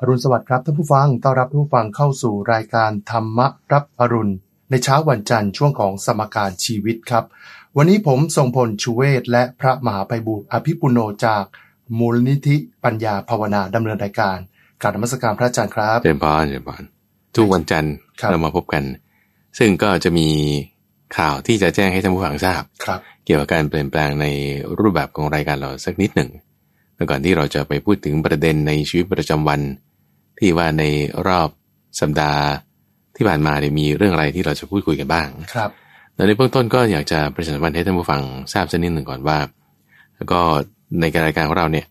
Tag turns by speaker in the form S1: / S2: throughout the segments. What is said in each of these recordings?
S1: อรุณสวัสดิ์ครับท่านผู้ฟัง ต้อนรับท่านผู้ฟังเข้าสู่รายการธรรมรับอรุณ ในเช้าวันจันทร์ช่วงของสมการชีวิตครับ วันนี้ผมทรงพลชูเวศและพระมหาไพบูลย์อภิปุโนจากมูลนิธิปัญญาภาวนาดำเนินรายการกรารนมัสการพระอาจารย์ครับ
S2: เจริญพรเจริญพรทุกวันจันทร์
S1: ครับ
S2: เรามาพบกัน ซึ่งก็จะมีข่าวที่จะแจ้งให้ท่านผู้ฟังทราบ
S1: ครับ
S2: เกี่ยวกับการเปลี่ยนแปลงในรูปแบบของรายการเราสักนิดหนึ่ง แล้วก่อนที่เราจะไปพูดถึงประเด็นในชีวิตประจำวัน ที่ว่าในรอบสัปดาห์ที่ผ่านมาเนี่ยมีเรื่องอะไรที่เราจะพูดคุยกันบ้าง
S1: ครับ
S2: แล้วในเบื้องต้นก็อยากจะประชาสัมพันธ์ให้ท่านผู้ฟังทราบสักนิดหนึ่งก่อนว่า แล้วก็ในการรายการของเราเนี่ย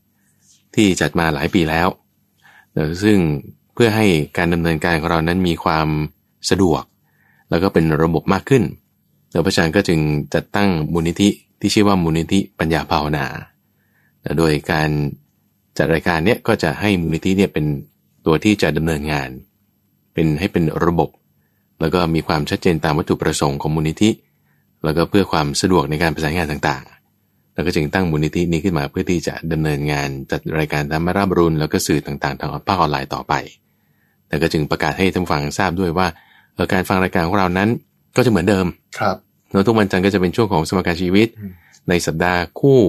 S2: ที่จัดมาหลายปีแล้วเอ่อซึ่งเพื่อให้การดำเนินการของเรานั้นมีความสะดวก แล้วก็เป็นระบบมากขึ้นแล้วพระอาจารย์ก็จึงจัดตั้งมูลนิธิที่ชื่อว่ามูลนิธิปัญญาภาวนาและ โดยการจัดรายการเนี้ยก็จะให้มูลนิธิเนี่ยเป็นตัวที่จะดำเนินงาน เป็นให้เป็นระบบ แล้วก็มีความชัดเจนตามวัตถุประสงค์ของมูลนิธิ แล้วก็เพื่อความสะดวกในการประสานงานต่างๆ แล้วก็จึงตั้งมูลนิธินี้ขึ้นมาเพื่อที่จะดำเนินงานจัดรายการธรรมราบรุนแล้วก็สื่อต่างๆ ทางภาคออนไลน์ต่อไปแล้วก็จึงประกาศให้ท่านผู้ฟังทราบด้วยว่าเอ่อการฟังรายการของเรานั้นก็จะเหมือนเดิม
S1: ครับ
S2: เนอะทุกวันจันทร์ก็จะเป็นช่วงของสมการชีวิต
S1: อืม
S2: ในสัปดาห์คู่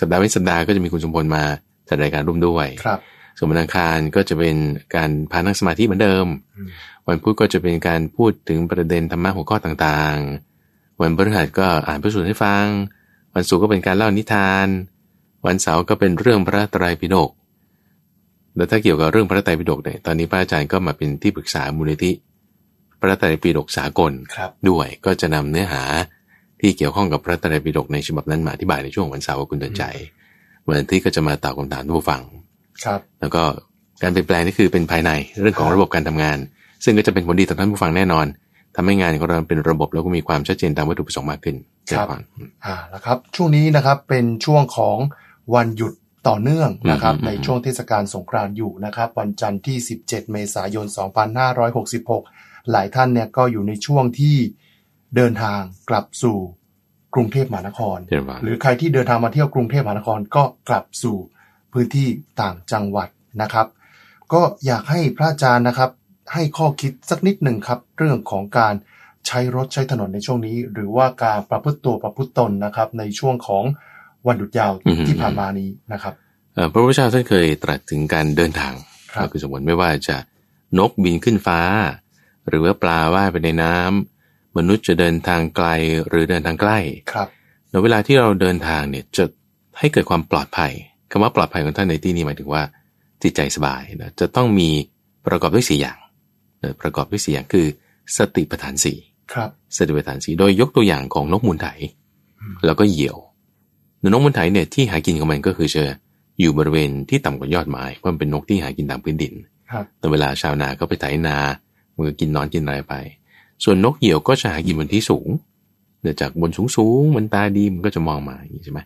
S2: สัปดาห์เว้นสัปดาห์ก็จะมีคุณสมพลมาจัดรายการร่วมด้วย
S1: ครับ
S2: ส่วนวันอังคารก็จะเป็นการพานั่งสมาธิเหมือนเดิม
S1: อืม
S2: วันพุธก็จะเป็นการพูดถึงประเด็นธรรมะหัวข้อต่างๆ วันพฤหัสก็อ่านพระสูตรให้ฟัง วันศุกร์ก็เป็นการเล่านิทาน วันเสาร์ก็เป็นเรื่องพระไตรปิฎกแล้วถ้าเกี่ยวกับเรื่องพระไตรปิฎกเนี่ยตอนนี้พระอาจารย์ก็มาเป็นที่ปรึกษามูลนิธิพระไตรปิฎกสากล
S1: ครับ
S2: ด้วยก็จะนำเนื้อหา ที่เกี่ยวข้องกับพระไตรปิฎกในฉบับนั้นมาอธิบายในช่วงวันเสาร์กับคุณเดินใจ วันอาทิตย์ก็จะมาตอบคำถามทุกผู้ฟัง
S1: ครับ
S2: แล้วก็การเปลี่ยนแปลงนี่คือเป็นภายในเรื่องของระบบการทำงาน ซึ่งก็จะเป็นผลดีต่อท่านผู้ฟังแน่นอนทำให้งานของเราเป็นระบบแล้วก็มีความชัดเจนตามวัตถุประสงค์มากขึ้น
S1: ครับ
S2: เจ้าก่อน
S1: อ่าแล้วครับช่วงนี้นะครับเป็นช่วงของวันหยุดต่อเนื่องนะครับ
S2: อืมอืม
S1: ในช่วงเทศกาลสงกรานต์อยู่นะครับวันจันทร์ที่ 17 เมษายน 2566 หลายท่านเนี่ยก็อยู่ในช่วงที่ เดินทางกลับสู่กรุงเทพมหานคร
S2: เจ้าก่อน
S1: หรือใครที่เดินทางมาเที่ยวกรุงเทพมหานครก็กลับสู่พื้นที่ต่างจังหวัดนะครับ ก็อยากให้พระอาจารย์นะครับ ให้ข้อคิดสักนิดหนึ่งครับ เรื่องของการใช้รถใช้ถนนในช่วงนี้ หรือว่าการประพฤติตัวประพฤติตนนะครับ ในช่วงของวันหยุดยาว
S2: อืม
S1: ที่ผ่านมานี้นะครับ
S2: เอ่อพระพุทธเจ้าท่านเคยตรัสถึงการเดินทาง
S1: ครับ
S2: ก็คือสมมติไม่ว่าจะนกบินขึ้นฟ้า หรือว่าปลาว่ายไปในน้ำ มนุษย์จะเดินทางไกลหรือเดินทางใกล้
S1: ครับ
S2: ในเวลาที่เราเดินทางเนี่ยจะให้เกิดความปลอดภัยคำว่าปลอดภัยของท่านในที่นี้หมายถึงว่าจิตใจสบายนะจะต้องมีประกอบด้วยสี่อย่างนะประกอบด้วยสี่อย่างคือ สติปัฏฐานสี่
S1: ครับ
S2: สติปัฏฐานสี่โดยยกตัวอย่างของนกมูลไถ
S1: อืม
S2: แล้วก็เหยี่ยวนกมูลไถเนี่ยที่หากินของมันก็คือจะอยู่บริเวณที่ต่ำกว่ายอดไม้เพราะมันเป็นนกที่หากินตามพื้นดิน
S1: ครับ
S2: แต่เวลาชาวนาก็ไปไถนามันก็กินนอนกินอะไรไป ส่วนนกเหยี่ยวก็จะหากินบนที่สูงเนื่องจากบนสูงสูงๆมันตาดีมันก็จะมองมาอย่างนี้ใช่ไหม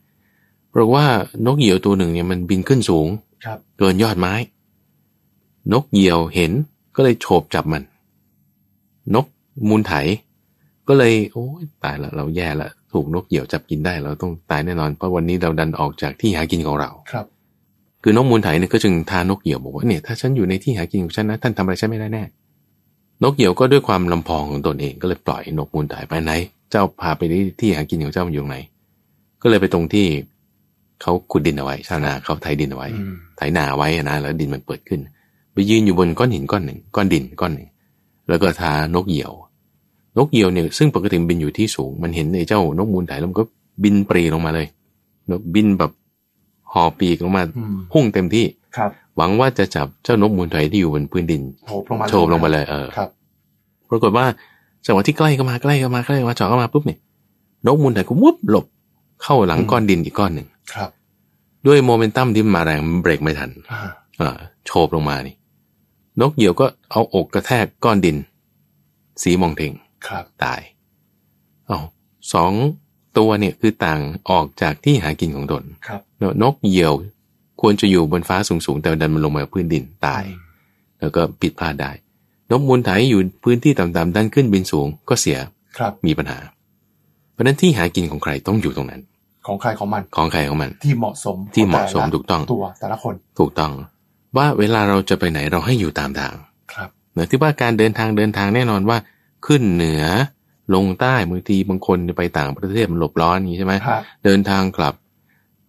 S2: เพราะว่านกเหยี่ยวตัวหนึ่งเนี่ยมันบินขึ้นสูง
S1: ครับ
S2: เกินยอดไม้ นกเหยี่ยวเห็นก็เลยโฉบจับมัน นกมูลไถ ก็เลยโอ้ยตายละเราแย่ละถูกนกเหยี่ยวจับกินได้ เราต้องตายแน่นอนเพราะวันนี้เราดันออกจากที่หากินของเรา
S1: ครับ
S2: คือนกมูลไถเนี่ยก็จึงทานกเหยี่ยวบอกว่าเนี่ยถ้าฉันอยู่ในที่หากินของฉันนะท่านทำอะไรฉันไม่ได้แน่ นกเหยี่ยวก็ด้วยความลำพองของตนเองก็เลยปล่อยนกมูลไถไปไหน เจ้าพาไปที่ที่หากินของเจ้ามันอยู่ตรงไหน ก็เลยไปตรงที่เขาขุดดินเอาไว้ ชาวนาเขาไถดินเอาไว้
S1: อืม
S2: ไถนาไว้อะนะแล้วดินมันเปิดขึ้น ไปยืนอยู่บนก้อนหินก้อนหนึ่ง ก้อนดินก้อนหนึ่ง แล้วก็ทานกเหยี่ยว นกเหยี่ยวเนี่ยซึ่งปกติมันบินอยู่ที่สูง มันเห็นไอ้เจ้านกมูลไถแล้วมันก็บินปรีลงมาเลย นกบินแบบห่อปีกลงมา
S1: อืม
S2: พุ่งเต็มที่
S1: ครับ
S2: หวังว่าจะจับเจ้านกมูลไถที่อยู่บนพื้นดิน
S1: โฉบลงมา
S2: โฉบลงไปเลยเออ
S1: ครับ
S2: ปรากฏว่าจังหวะที่ใกล้เข้ามาใกล้เข้ามาใกล้เข้ามาจ่อเข้ามาปุ๊บเนี่ยนกมูลไถก็วุบหลบเข้าหลังก้อนดินอีกก้อนหนึ่ง
S1: ครับ
S2: ด้วยโมเมนตัมที่มันมาแรงมันเบรกไม่ทัน
S1: อ่า
S2: อ่าโฉบลงมานี่ นกเหยี่ยวก็เอาอกกระแทกก้อนดิน สีมองเทง
S1: ครับ
S2: ตายเอาสองตัวเนี่ยคือต่างออกจากที่หากินของตน
S1: ครับ
S2: แล้วนกเหยี่ยว ควรจะอยู่บนฟ้าสูงๆแต่ดันมันลงมาพื้นดินตาย แล้วก็ผิดพลาดได้นกมูลไถอยู่พื้นที่ต่ำๆดันขึ้นบินสูงก็เสีย
S1: ครับ
S2: มีปัญหา เพราะฉะนั้นที่หากินของใครต้องอยู่ตรงนั้น
S1: ของใครของมัน
S2: ของใครของมัน
S1: ที่เหมาะสม
S2: ที่เหมาะสม
S1: ขแต่ละ
S2: ถูกต้อง
S1: ตัวแต่ละคน
S2: ถูกต้อง ว่าเวลาเราจะไปไหนเราให้อยู่ตามทาง
S1: ครับ
S2: เนือที่ว่าการเดินทางเดินทางแน่นอนว่า ขึ้นเหนือลงใต้บางทีบางคนไปต่างประเทศมันหลบร้อนอย่างนี้ใช่ไหม
S1: ครับ
S2: เดินทางกลับ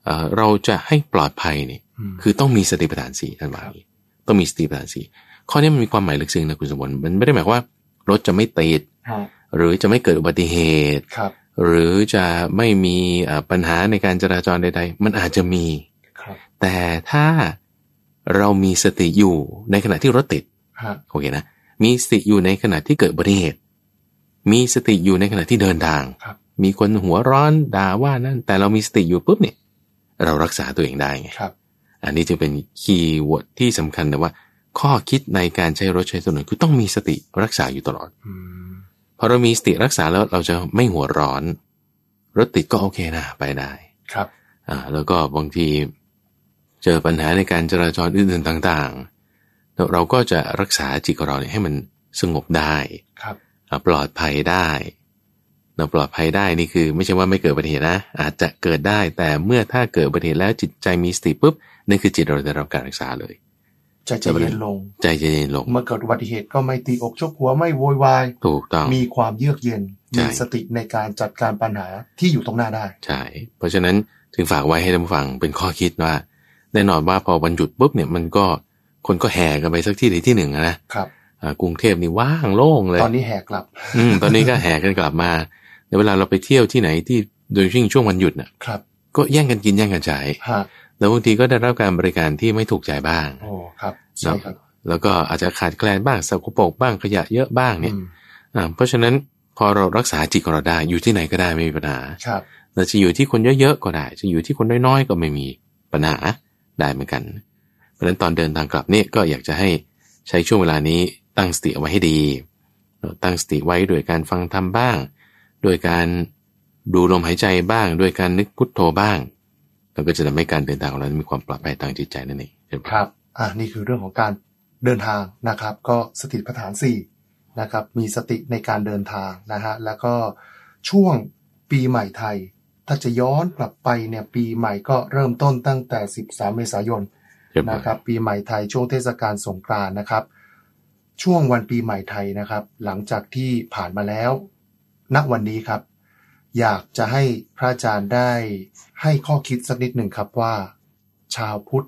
S2: เอ่อเราจะให้ปลอดภัยเนี่ย
S1: อืม
S2: คือต้องมีสติปัฏฐานสี่ท่านว่าอย่างนี้ต้องมีสติปัฏฐานสี่ข้อนี้มันมีความหมายลึกซึ้งนะคุณสมบัติมันไม่ได้หมายความว่ารถจะไม่ติด
S1: ฮะ
S2: หรือจะไม่เกิดอุบัติเหตุ
S1: ครับ
S2: หรือจะไม่มีเอ่อปัญหาในการจราจรใด ๆ มันอาจจะมี
S1: ครับ
S2: แต่ถ้าเรามีสติอยู่ในขณะที่รถติด
S1: ฮะ
S2: โอเคนะมีสติอยู่ในขณะที่เกิดอุบัติเหตุ มีสติอยู่ในขณะที่เดินทาง
S1: ครับ
S2: มีคนหัวร้อนด่าว่านั่นแต่เรามีสติอยู่ปุ๊บเนี่ย เรารักษาตัวเองได้ไง
S1: ครับอั
S2: อันนี้จึงเป็น keyword ที่สำคัญนะว่า ข้อคิดในการใช้รถใช้ถนนคือต้องมีสติรักษาอยู่ตลอด
S1: อืม
S2: พอเรามีสติรักษาแล้วเราจะไม่หัวร้อน รถติดก็โอเคนะไปได้
S1: ครับ
S2: อ่า แล้วก็บางทีเจอปัญหาในการจราจรอื่นๆต่างๆแล้วเราก็จะรักษาจิตของเราเนี่ยให้มันสงบได้
S1: ครับ
S2: อ่าปลอดภัยได้ เราปลอดภัยได้นี่คือ ไม่ใช่ว่าไม่เกิดอุบัติเหตุนะ อาจจะเกิดได้แต่เมื่อถ้าเกิดอุบัติเหตุแล้วจิตใจมีสติปุ๊บนั่นคือจิตเราได้รับการรักษาเลย
S1: ใจจะเย็นลง
S2: ใจจะเย็นลง
S1: เมื่อเกิดอุบัติเหตุก็ไม่ตีอกชกหัวไม่โวยวาย
S2: ถูกต้อง
S1: มีความเยือกเย็น
S2: ใช่
S1: มีสติในการจัดการปัญหาที่อยู่ตรงหน้าได้
S2: ใช่เพราะฉะนั้นถึงฝากไว้ให้ท่านผู้ฟังเป็นข้อคิดว่าแน่นอนว่าพอวันหยุดปุ๊บเนี่ยมันก็คนก็แห่กันไปสักที่ใดที่หนึ่งอะนะครับอ่ากรุงเทพนี่ว่างโล่งเลย
S1: ตอนนี้แหกกลับ
S2: อืมตอนนี้ก็แห่กันกลับมา ในเวลาเราไปเที่ยวที่ไหนที่โดยยิ่งช่วงวันหยุดน่ะ
S1: ครับ
S2: ก็แย่งกันกินแย่งกันใช้
S1: ฮะ
S2: แล้วบางทีก็ได้รับการบริการที่ไม่ถูกใจบ้าง
S1: โอ้ครับใช่ครับ
S2: แล้วก็อาจจะขาดแคลนบ้างสกปรกบ้างขยะเยอะบ้างเนี่ย
S1: อืม
S2: อ่าเพราะฉะนั้นพอเรารักษาจิตของเราได้ อยู่ที่ไหนก็ได้ไม่มีปัญหา
S1: ครับ
S2: เราจะอยู่ที่คนเยอะๆก็ได้ จะอยู่ที่คนน้อยๆก็ไม่มีปัญหาได้เหมือนกัน เพราะฉะนั้นตอนเดินทางกลับเนี่ยก็อยากจะให้ใช้ช่วงเวลานี้ตั้งสติเอาไว้ให้ดีตั้งสติไว้โดยการฟังธรรมบ้าง โดยการดูลมหายใจบ้างโดยการนึกพุทโธบ้างแล้วก็จะทำให้การเดินทางของเรามีความปลอดภัยทางจิตใจนั่นเองเห็นไหม
S1: ครับ อ่านี่คือเรื่องของการเดินทางนะครับ ก็สติปัฏฐานสี่นะครับ มีสติในการเดินทางนะฮะแล้วก็ช่วงปีใหม่ไทย ถ้าจะย้อนกลับไปเนี่ยปีใหม่ก็เริ่มต้นตั้งแต่ 13 เมษายน
S2: เห็นไหม
S1: นะครับ ปีใหม่ไทยช่วงเทศกาลสงกรานต์นะครับ ช่วงวันปีใหม่ไทยนะครับ หลังจากที่ผ่านมาแล้ว ณวันนี้ครับ อยากจะให้พระอาจารย์ได้ให้ข้อคิดสักนิดหนึ่งครับว่า ชาวพุทธ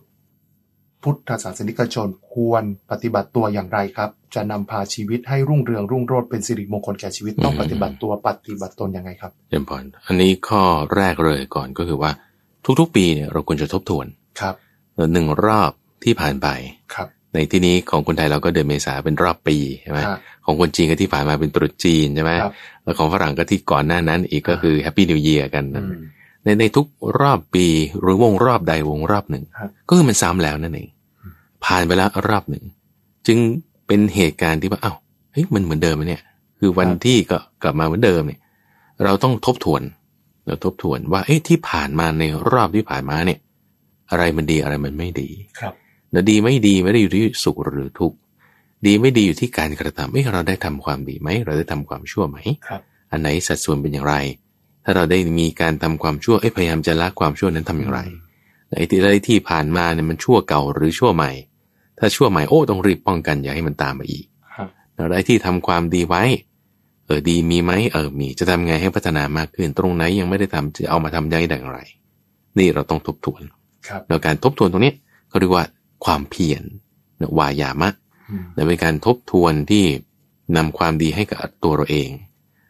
S1: พุทธศาสนิกชนควรปฏิบัติตัวอย่างไรครับ จะนำพาชีวิตให้รุ่งเรืองรุ่งโรจน์เป็นสิริมงคลแก่ชีวิตต้องปฏิบัติตัวปฏิบัติตนยังไงครับ
S2: เจมพรอันนี้ข้อแรกเลยก่อนก็คือว่า ทุกๆ ปีเนี่ยเราควรจะทบทวน
S1: ครับ
S2: หนึ่งรอบที่ผ่านไป
S1: ครับ
S2: ในที่นี้ของคนไทยเราก็เดือนเมษาเป็นรอบปีใช่ไหม
S1: ครับ
S2: ของคนจีนก็ที่ผ่านมาเป็นตรุษจีนใช่ไหม
S1: ครับ
S2: แล้วของฝรั่งก็ที่ก่อนหน้านั้น อีกก็คือ Happy New Year กัน
S1: อืม
S2: ในในทุกรอบปีหรือวงรอบใดวงรอบหนึ่ง
S1: ครับ
S2: ก็คือมันซ้ำแล้วนั่นเองผ่านไปแล้วรอบหนึ่ง จึงเป็นเหตุการณ์ที่ว่าเอ้าเฮ้ยมันเหมือนเดิมไหมเนี่ย คือวันที่ก็กลับมาเหมือนเดิมเนี่ย เราต้องทบทวน เราทบทวนว่าเอ๊ะที่ผ่านมาในรอบที่ผ่านมาเนี่ย อะไรมันดีอะไรมันไม่ดี
S1: ครับ
S2: แล้วดีไม่ดีไม่ได้อยู่ที่สุขหรือทุกข์ ดีไม่ดีอยู่ที่การกระทำเอ้เราได้ทำความดีไหม เราได้ทำความชั่วไหม
S1: ครับ
S2: อันไหนสัดส่วนเป็นอย่างไร ถ้าเราได้มีการทำความชั่วเอ้ยพยายามจะละความชั่วนั้นทำอย่างไรไอ้ที่อะไรที่ผ่านมาเนี่ยมันชั่วเก่าหรือชั่วใหม่ ถ้าชั่วใหม่โอ้ต้องรีบป้องกันอย่าให้มันตามมาอีก
S1: ครับ
S2: แล้วไอ้ที่ทำความดีไว้ เออดีมีไหมเออมีจะทำไงให้พัฒนามากขึ้นตรงไหนยังไม่ได้ทำจะเอามาทำได้อย่างไร นี่เราต้องทบทวน
S1: ครับ
S2: แล้วการทบทวนตรงนี้เขาเรียกว่าความเพียรนะวายามะ
S1: อืม
S2: และเป็นการทบทวนที่นำความดีให้กับตัวเราเอง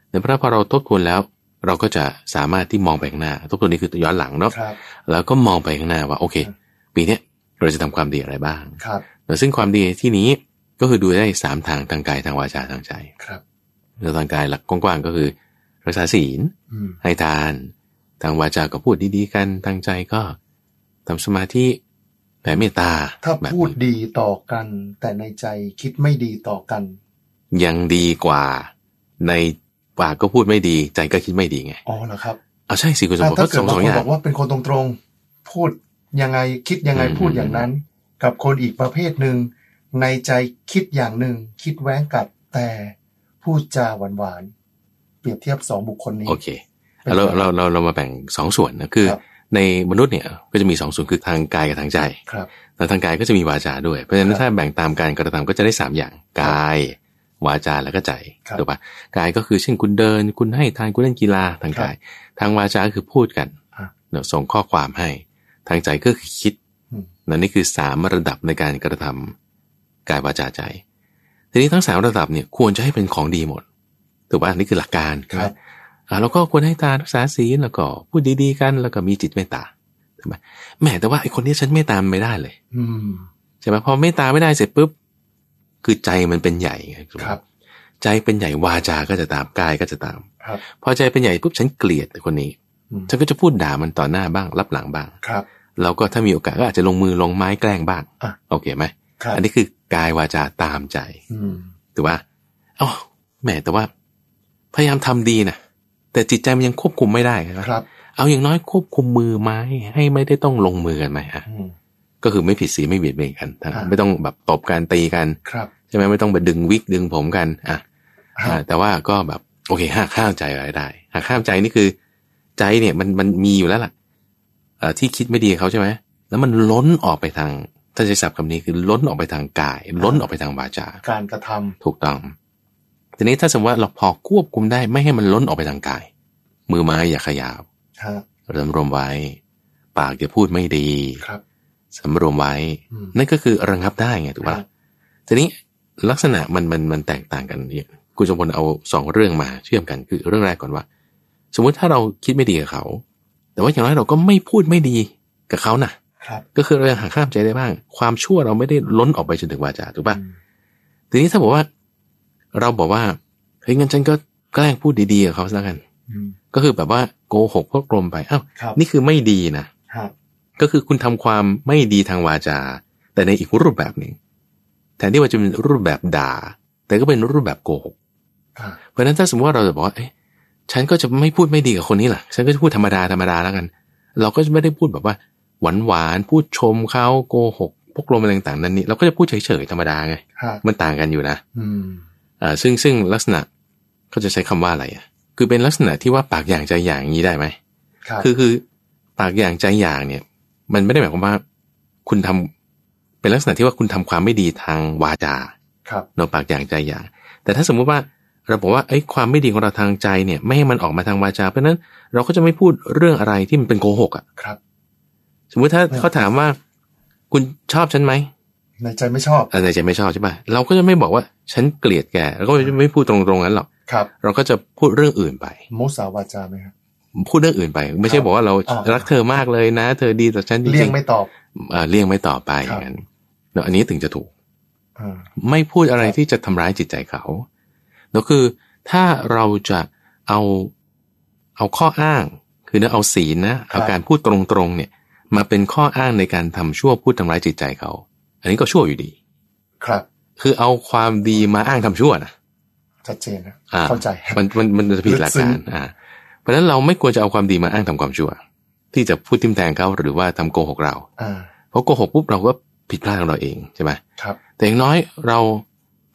S2: แต่พอพอเราทบทวนแล้ว เราก็จะสามารถที่มองไปข้างหน้า ทบทวนนี้คือย้อนหลังเนาะ
S1: ครับ
S2: แล้วก็มองไปข้างหน้าว่าโอเค ปีเนี้ยเราจะทำความดีอะไรบ้าง
S1: ครับ
S2: แล้วซึ่งความดีที่นี้ก็คือดูได้สามทางทางกายทางวาจาทางใจ
S1: ครับ
S2: แล้วทางกายหลักกว้างๆก็คือ รักษาศีล
S1: อืม
S2: ให้ทาน ทางวาจาก็พูดดีๆกันทางใจก็ทำสมาธิ แผ่เมตตา
S1: ถ้า
S2: แบบ
S1: พูดดีต่อกัน แต่ในใจคิดไม่ดีต่อกัน
S2: ยังดีกว่า ในปากก็พูดไม่ดี ใจก็คิดไม่ดีไง
S1: อ๋อเหรอครับ
S2: เอาใช่สิคุณสม
S1: ถ้า
S2: บัติ
S1: ถ้า
S2: ก็
S1: เกิ
S2: ส
S1: ด
S2: อง
S1: บา
S2: ส
S1: ง
S2: อง
S1: ค
S2: อนย่าง
S1: บอกว่าเป็นคนตรงๆพูดยังไงคิดยังไง
S2: อืม
S1: พูดอย่างนั้น กับคนอีกประเภทหนึ่งในใจคิดอย่างหนึ่งคิดแว้งกัดแต่พูดจาหวานๆเปรียบเทียบสองบุคคลนี้
S2: โอเค
S1: เป็น
S2: เรา
S1: ไง
S2: เราเราเรามาแบ่งสองส่วนนะคือ
S1: ครับ
S2: ในมนุษย์เนี่ยก็จะมีสองส่วนคือทางกายกับทางใจ
S1: ครับ
S2: แต่ทางกายก็จะมีวาจาด้วย เพราะฉะนั้
S1: ครั
S2: น
S1: บ
S2: ถ้าแบ่งตามการกระทำก็จะได้สามอย่างกายวาจาแล้วก็ใจ
S1: ครับ
S2: ถูกปะกายก็คือเช่นคุณเดิน คุณให้ทานคุณเล่นกีฬาทางกาย ทางวาจาก็คือพูดกัน
S1: อะ
S2: เนอะส่งข้อความให้ ทางใจก็คือคิด
S1: อืม
S2: นั่นนี่คือสามระดับในการกระทำกายวาจาใจ ทีนี้ทั้งสามระดับเนี่ยควรจะให้เป็นของดีหมดถูกปะนี่คือหลักการใช่ไหม
S1: ครับ
S2: อ่าแล้วก็ควรให้ทานรักษาศีลแล้วก็พูดดีๆกันแล้วก็มีจิตเมตตาถูกไหมแหมแต่ว่าไอ้คนนี้ฉันเมตตาไม่ได้เลย
S1: อืม
S2: ใช่ไหมพอเมตตาไม่ได้เสร็จปุ๊บคือใจมันเป็นใหญ่ไง
S1: ครับ
S2: ใจเป็นใหญ่วาจาก็จะตามกายก็จะตาม
S1: ครับ
S2: พอใจเป็นใหญ่ปุ๊บฉันเกลียดคนนี้
S1: อืม
S2: ฉันก็จะพูดด่ามันต่อหน้าบ้างรับหลังบ้าง
S1: ครับ
S2: แล้วก็ถ้ามีโอกาสก็อาจจะลงมือลงไม้แกล้งบ้าง
S1: อะ
S2: โอเคไหม
S1: ครับ
S2: อันนี้คือกายวาจาตามใจ
S1: อืม
S2: ถูกปะอ๋อแหมแต่ว่า พยายามทำดีนะ แต่จิตใจมันยังควบคุมไม่ได้ใช่ไหม
S1: ครับ
S2: เอาอย่างน้อยควบคุมมือไม้ให้ไม่ได้ต้องลงมือกันไหมอะ
S1: อืม
S2: ก็คือไม่ผิดศีลไม่เบียดเบียนกัน
S1: อ่า
S2: ไม่ต้องแบบตบกันตีกัน
S1: ครับ
S2: ใช่ไหมไม่ต้องไปดึงวิกดึงผมกันอะ
S1: ฮะ
S2: อ่าแต่ว่าก็แบบโอเคหักห้ามใจไว้ได้หักห้ามใจนี่คือ ใจเนี่ยมันมันมีอยู่แล้วล่ะเอ่อที่คิดไม่ดีกับเขาใช่ไหมแล้วมันล้นออกไปทางถ้าใช้ศัพท์คำนี้คือล้นออกไปทางกาย ล้นออกไปทางวาจา
S1: การกระทำ
S2: ถูกต้อง ทีนี้ถ้าสมมติว่าเราพอควบคุมได้ไม่ให้มันล้นออกไปทางกาย มือไม้อย่าขยับ
S1: ฮะ
S2: สำรวมไว้ ปากอย่าพูดไม่ดี
S1: ครับ
S2: สำรวมไว้
S1: อืม
S2: นั่นก็คือระงับได้ไงถูก
S1: ครั
S2: ปะ
S1: บ
S2: ทีนี้ลักษณะมันมันมันแตกต่างกันเนี่ยคุณจงพลเอาสองเรื่องมาเชื่อมกันคือเรื่องแรกก่อนว่า สมมุติถ้าเราคิดไม่ดีกับเขา แต่ว่าอย่างน้อยเราก็ไม่พูดไม่ดีกับเขานะ
S1: ครับ
S2: ก็คือเรายังหักข้ามใจได้บ้าง ความชั่วเราไม่ได้ล้นออกไปจนถึงวาจาถูกปะ
S1: อืม
S2: ทีนี้ถ้าบอกว่า เราบอกว่าเฮ้ยงั้นฉันก็แกล้งพูดดีๆกับเขาซะแล้วกัน
S1: อืม
S2: ก็คือแบบว่าโกหกพวกกลมไปอ้าว
S1: ครับ
S2: นี่คือไม่ดีนะ
S1: ฮะ
S2: ก็คือคุณทำความไม่ดีทางวาจา แต่ในอีกรูปแบบหนึ่งแทนที่ว่าจะเป็นรูปแบบด่า แต่ก็เป็นรูปแบบโกหก
S1: อ่า
S2: เพราะฉะนั้นถ้าสมมติว่าเราจะบอกว่าเอ๊ะฉันก็จะไม่พูดไม่ดีกับคนนี้ล่ะ ฉันก็จะพูดธรรมดาธรรมดาแล้วกัน เราก็จะไม่ได้พูดแบบว่าหวานหวานๆพูดชมเขาโกหกพวกลมอะไรต่างๆนั้นนี่เราก็จะพูดเฉยๆธรรมดาไง
S1: ฮะ
S2: มันต่างกันอยู่นะ
S1: อืม
S2: อ่าซึ่งซึ่งลักษณะเขาจะใช้คำว่าอะไรอะคือเป็นลักษณะที่ว่าปากอย่างใจอย่างอย่างนี้ได้ไหม
S1: ครับ
S2: คือคือปากอย่างใจอย่างเนี่ย มันไม่ได้หมายความว่า คุณทำเป็นลักษณะที่ว่าคุณทำความไม่ดีทางวาจา
S1: ครับ
S2: เนอะปากอย่างใจอย่าง แต่ถ้าสมมุติว่าเราบอกว่าไอ้ยความไม่ดีของเราทางใจเนี่ย ไม่ให้มันออกมาทางวาจา เพราะฉะนั้นเราก็จะไม่พูดเรื่องอะไรที่มันเป็นโกหกอะ
S1: ครับ
S2: สมมุติถ้า
S1: อืม
S2: เขาถามว่า คุณชอบฉันไหม
S1: ในใจไม่ชอบ
S2: อะไรใจไม่ชอบใช่ปะเราก็จะไม่บอกว่า ฉันเกลียดแกแล้วก็จะไม่พูดตรงๆนั้นหรอก
S1: ครับ
S2: เราก็จะพูดเรื่องอื่นไป
S1: มุสาวาจาไหมครับ
S2: พูดเรื่องอื่นไป ไม่ใช่บอกว่าเรา
S1: อ่า
S2: รักเธอมากเลยนะ เธอดีต่อฉันจริงๆ
S1: เลี่ยงไม่ตอบ
S2: เอ่อเลี่ยงไม่ต่อไปอ
S1: ครับ
S2: ย่างนั้นเนอะอันนี้ถึงจะถูก
S1: อ่า
S2: ไม่พูดอะไร
S1: ครับ
S2: ที่จะทำร้ายจิตใจเขาแล้วคือถ้าเราจะเอาเอาข้ออ้าง คือเนื้อเอาศีลนะเอาการพูดตรงๆเนี่ย มาเป็นข้ออ้างในการทำชั่วพูดทำร้ายจิตใจเขา อันนี้ก็ชั่วอยู่ดี
S1: ครับ
S2: คือเอาความดีมาอ้างทำชั่วนะ
S1: ชัดเจนนะ
S2: อ่า
S1: เข้าใจ
S2: มันมันมันจะผิดหลัก
S1: ลึกซึ้
S2: กางรอ่า เพราะฉะนั้นเราไม่ควรจะเอาความดีมาอ้างทำความชั่ว ที่จะพูดทิมแทงเขาหรือว่าทำโกหกเรา
S1: อ่า
S2: เพราะโกหกปุ๊บเราก็ผิดพลาดของเราเองใช่ไหม
S1: ครับ
S2: แต่อย่างน้อยเรา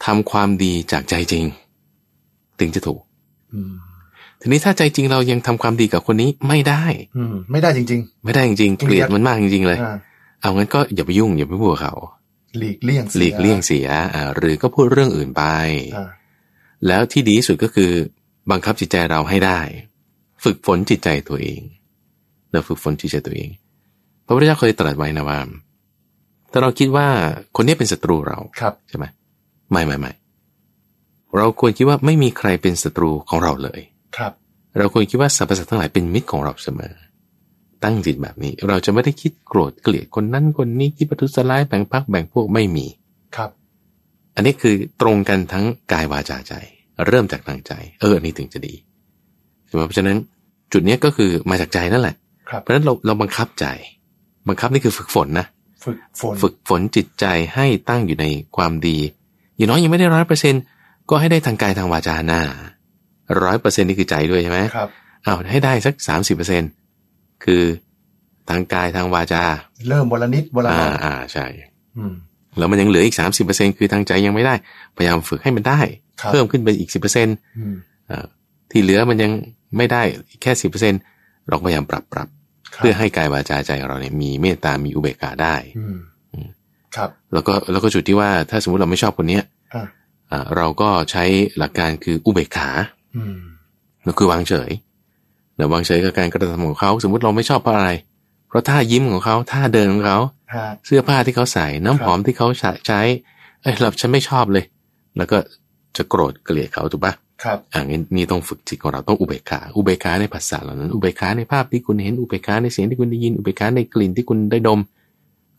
S2: ทำความดีจากใจจริง ถึงจะถูก
S1: อืม
S2: ทีนี้ถ้าใจจริงเรายังทำความดีกับคนนี้ไม่ได้
S1: อืมไม่ได้จริง
S2: ไม่ได้จริงๆ
S1: เก
S2: เก
S1: ลี
S2: ลี
S1: ย
S2: ย
S1: ด
S2: ดมันมากจริงๆเลย
S1: ๆอ่า
S2: เอางั้นก็อย่าไปยุ่งอย่าไปพูดกับเขา
S1: หลีกเลี่ยงสี
S2: หลีกเลี่ยงเสียอ่าหรือก็พูดเรื่องอื่นไป
S1: อ่า
S2: แล้วที่ดีที่สุดก็คือบังคับจิตใจเราให้ได้ ฝึกฝนจิตใจตัวเองเราฝึกฝนจิตใจตัวเอง พระพุทธเจ้าเคยตรัสไว้นะว่าถ้าเราคิดว่าคนนี้เป็นศัตรูเรา
S1: ครับ
S2: ใช่ไหมไม่ไม่ไม่เราควรคิดว่าไม่มีใครเป็นศัตรูของเราเลย
S1: ครับ
S2: เราควรคิดว่าสรรพสัตว์ทั้งหลายเป็นมิตรของเราเสมอ ตั้งจิตแบบนี้ เราจะไม่ได้คิดโกรธเกลียดคนนั้นคนนี้คิดประทุษร้ายแบ่งพักแบ่งพวกไม่มี
S1: ครับ
S2: อันนี้คือตรงกันทั้งกายวาจาใจ เริ่มจากทางใจ เอออันนี้ถึงจะดีใช่ไหมเพราะฉะนั้นจุดเนี้ยก็คือมาจากใจนั่นแหละ
S1: ครับ
S2: เพราะฉะนั้นเราเราบังคับใจ บังคับนี่คือฝึกฝนนะ
S1: ฝึกฝน
S2: ฝึกฝนจิตใจให้ตั้งอยู่ในความดี อย่างน้อยยังไม่ได้ร้อยเปอร์เซ็นก็ให้ได้ทางกายทางวาจาหน้าร้อยเปอร์เซ็นนี่คือใจด้วยใช่ไหม
S1: ครับ
S2: อ้าวให้ได้สักสามสิบเปอร์เซ็น คือทางกายทางวาจา
S1: เริ่มวันละนิดวันละห
S2: อ่า
S1: น่อย
S2: อ่าใช่
S1: อืม
S2: แล้วมันยังเหลืออีกสามสิบเปอร์เซ็นคือทางใจยังไม่ได้ พยายามฝึกให้มันได้
S1: ครับ
S2: เพิ่มขึ้นไปอีกสิบเปอร์เซ็น
S1: อืม
S2: ที่เหลือมันยังไม่ได้แค่สิบเปอร์เซ็นเราก็พยายามปรับปรับ
S1: ครับ
S2: เพื่อให้กายวาจาใจของเราเนี่ยมีเมตตามีอุเบกขาได้
S1: อืม
S2: อืม
S1: ครับ
S2: แล้วก็แล้วก็จุดที่ว่าถ้าสมมติเราไม่ชอบคนเนี้ย
S1: อ่า
S2: อ่าเราก็ใช้หลักการคืออุเบกขา
S1: อืม
S2: ก็คือวางเฉย แต่วางเฉยกับการกระทำของเขาสมมติเราไม่ชอบเพราะอะไร เพราะท่ายิ้มของเขาท่าเดินของเขา
S1: ฮะ
S2: เสื้อผ้าที่เขาใส่น้ำหอมที่เขาใช้ใช้เอ้ยเราฉันไม่ชอบเลย แล้วก็จะโกรธเกลียดเขาถูกปะ
S1: ครับ
S2: อ่างี้นี่ต้องฝึกจิตของเราต้องอุเบกขาอุเบกขาในภาษาเหล่านั้นอุเบกขาในภาพที่คุณเห็นอุเบกขาในเสียงที่คุณได้ยินอุเบกขาในกลิ่นที่คุณได้ดม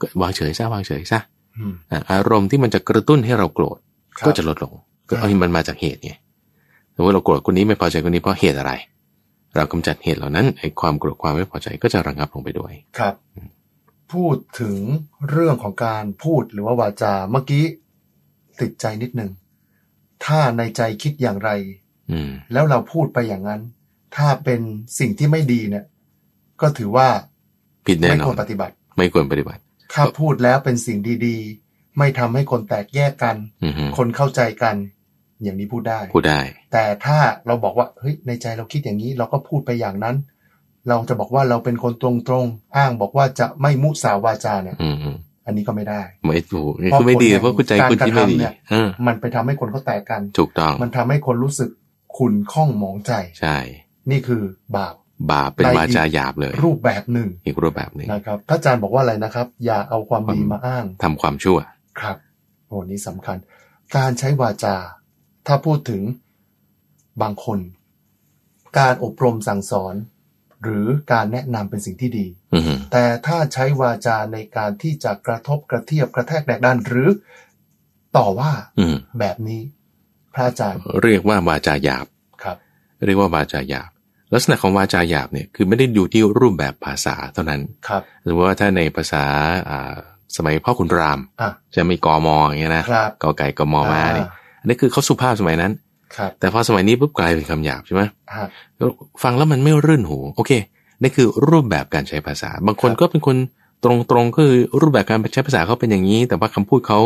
S2: ก็วางเฉยซะวางเฉยซะ
S1: อืม
S2: อะอารมณ์ที่มันจะกระตุ้นให้เราโกรธ
S1: ครับ
S2: ก็จะลดลง ก็
S1: ครับ
S2: เอาที่มันมาจากเหตุไงสมมติเราโกรธคนนี้ไม่พอใจคนนี้เพราะเหตุอะไร เรากำจัดเหตุเหล่านั้นไอ้ความโกรธความไม่พอใจก็จะระงับลงไปด้วย
S1: ครับ พูดถึงเรื่องของการพูดหรือว่าวาจาเมื่อกี้ติดใจนิดหนึ่งถ้าในใจคิดอย่างไร
S2: อืม
S1: แล้วเราพูดไปอย่างนั้น ถ้าเป็นสิ่งที่ไม่ดีเนี่ย ก็ถือว่า
S2: ผิดแน่
S1: ไม่
S2: น
S1: ค
S2: อ
S1: วร
S2: น
S1: ปฏิบัติ
S2: ไม่ควรปฏิบัติ
S1: ถ้าพูดแล้วเป็นสิ่งดี ๆ ไม่ทำให้คนแตกแยกกัน
S2: อือฮึ
S1: คนเข้าใจกัน อย่างนี้พูดได้
S2: พูดได้
S1: แต่ถ้าเราบอกว่าเฮ้ยในใจเราคิดอย่างนี้ เราก็พูดไปอย่างนั้น เราจะบอกว่าเราเป็นคนตรงๆอ้างบอกว่าจะไม่มุสาวาจาเนี่ย
S2: อืมอืม
S1: อันนี้ก็ไม่ได้
S2: ไม่ถูกนี่
S1: เพราะ
S2: คือไม่ดี
S1: คนเนี่ย
S2: เพราะคุณใจ
S1: การ
S2: คุณที่ไม่ดี
S1: กระทำเนี่ย
S2: เออ
S1: มันไปทำให้คนเขาแตกกัน
S2: ถูกต้อง
S1: มันทำให้คนรู้สึกขุนข้องหมองใจ
S2: ใช่
S1: นี่คือบาป
S2: บาปเป็น
S1: ใน
S2: วาจาหยาบเลย
S1: รูปแบบหนึ่ง
S2: อีกรูปแบบหนึ่ง
S1: นะครับพระอาจารย์บอกว่าอะไรนะครับ อย่าเอาความ
S2: ความ
S1: ดีมาอ้าง
S2: ทำความชั่ว
S1: ครับโอ้นี่สำคัญ การใช้วาจา ถ้าพูดถึงบางคน การอบรมสั่งสอน หรือการแนะนำเป็นสิ่งที่ดี
S2: อือฮึ
S1: แต่ถ้าใช้วาจาในการที่จะกระทบกระเทียบกระแทกแดกดันหรือต่อว่า
S2: อืม
S1: แบบนี้พระอาจารย์
S2: เรียกว่าวาจาหยาบ
S1: ครับ
S2: เรียกว่าวาจาหยาบ ลักษณะของวาจาหยาบเนี่ยคือไม่ได้อยู่ที่รูปแบบภาษาเท่านั้น
S1: ครับ
S2: หรือว่าถ้าในภาษาอ่าสมัยพ่อขุนราม
S1: อะ
S2: จะมีกอมออย่างเงี้ยนะครับกอไก่กอมอมาเนี่ย
S1: อ่
S2: อันนี้คือเขาสุภาพสมัยนั้น
S1: ครับ
S2: แต่พอสมัยนี้ปุ๊บกลายเป็นคำหยาบใช่ไหม
S1: ฮะ
S2: ฟังแล้วมันไม่รื่นหู โอเคนี่คือรูปแบบการใช้ภาษา บางคน
S1: ครับ
S2: ก็เป็นคนตรงๆก็คือรูปแบบการใช้ภาษาเขาเป็นอย่างนี้ แต่ว่าคำพูดเขา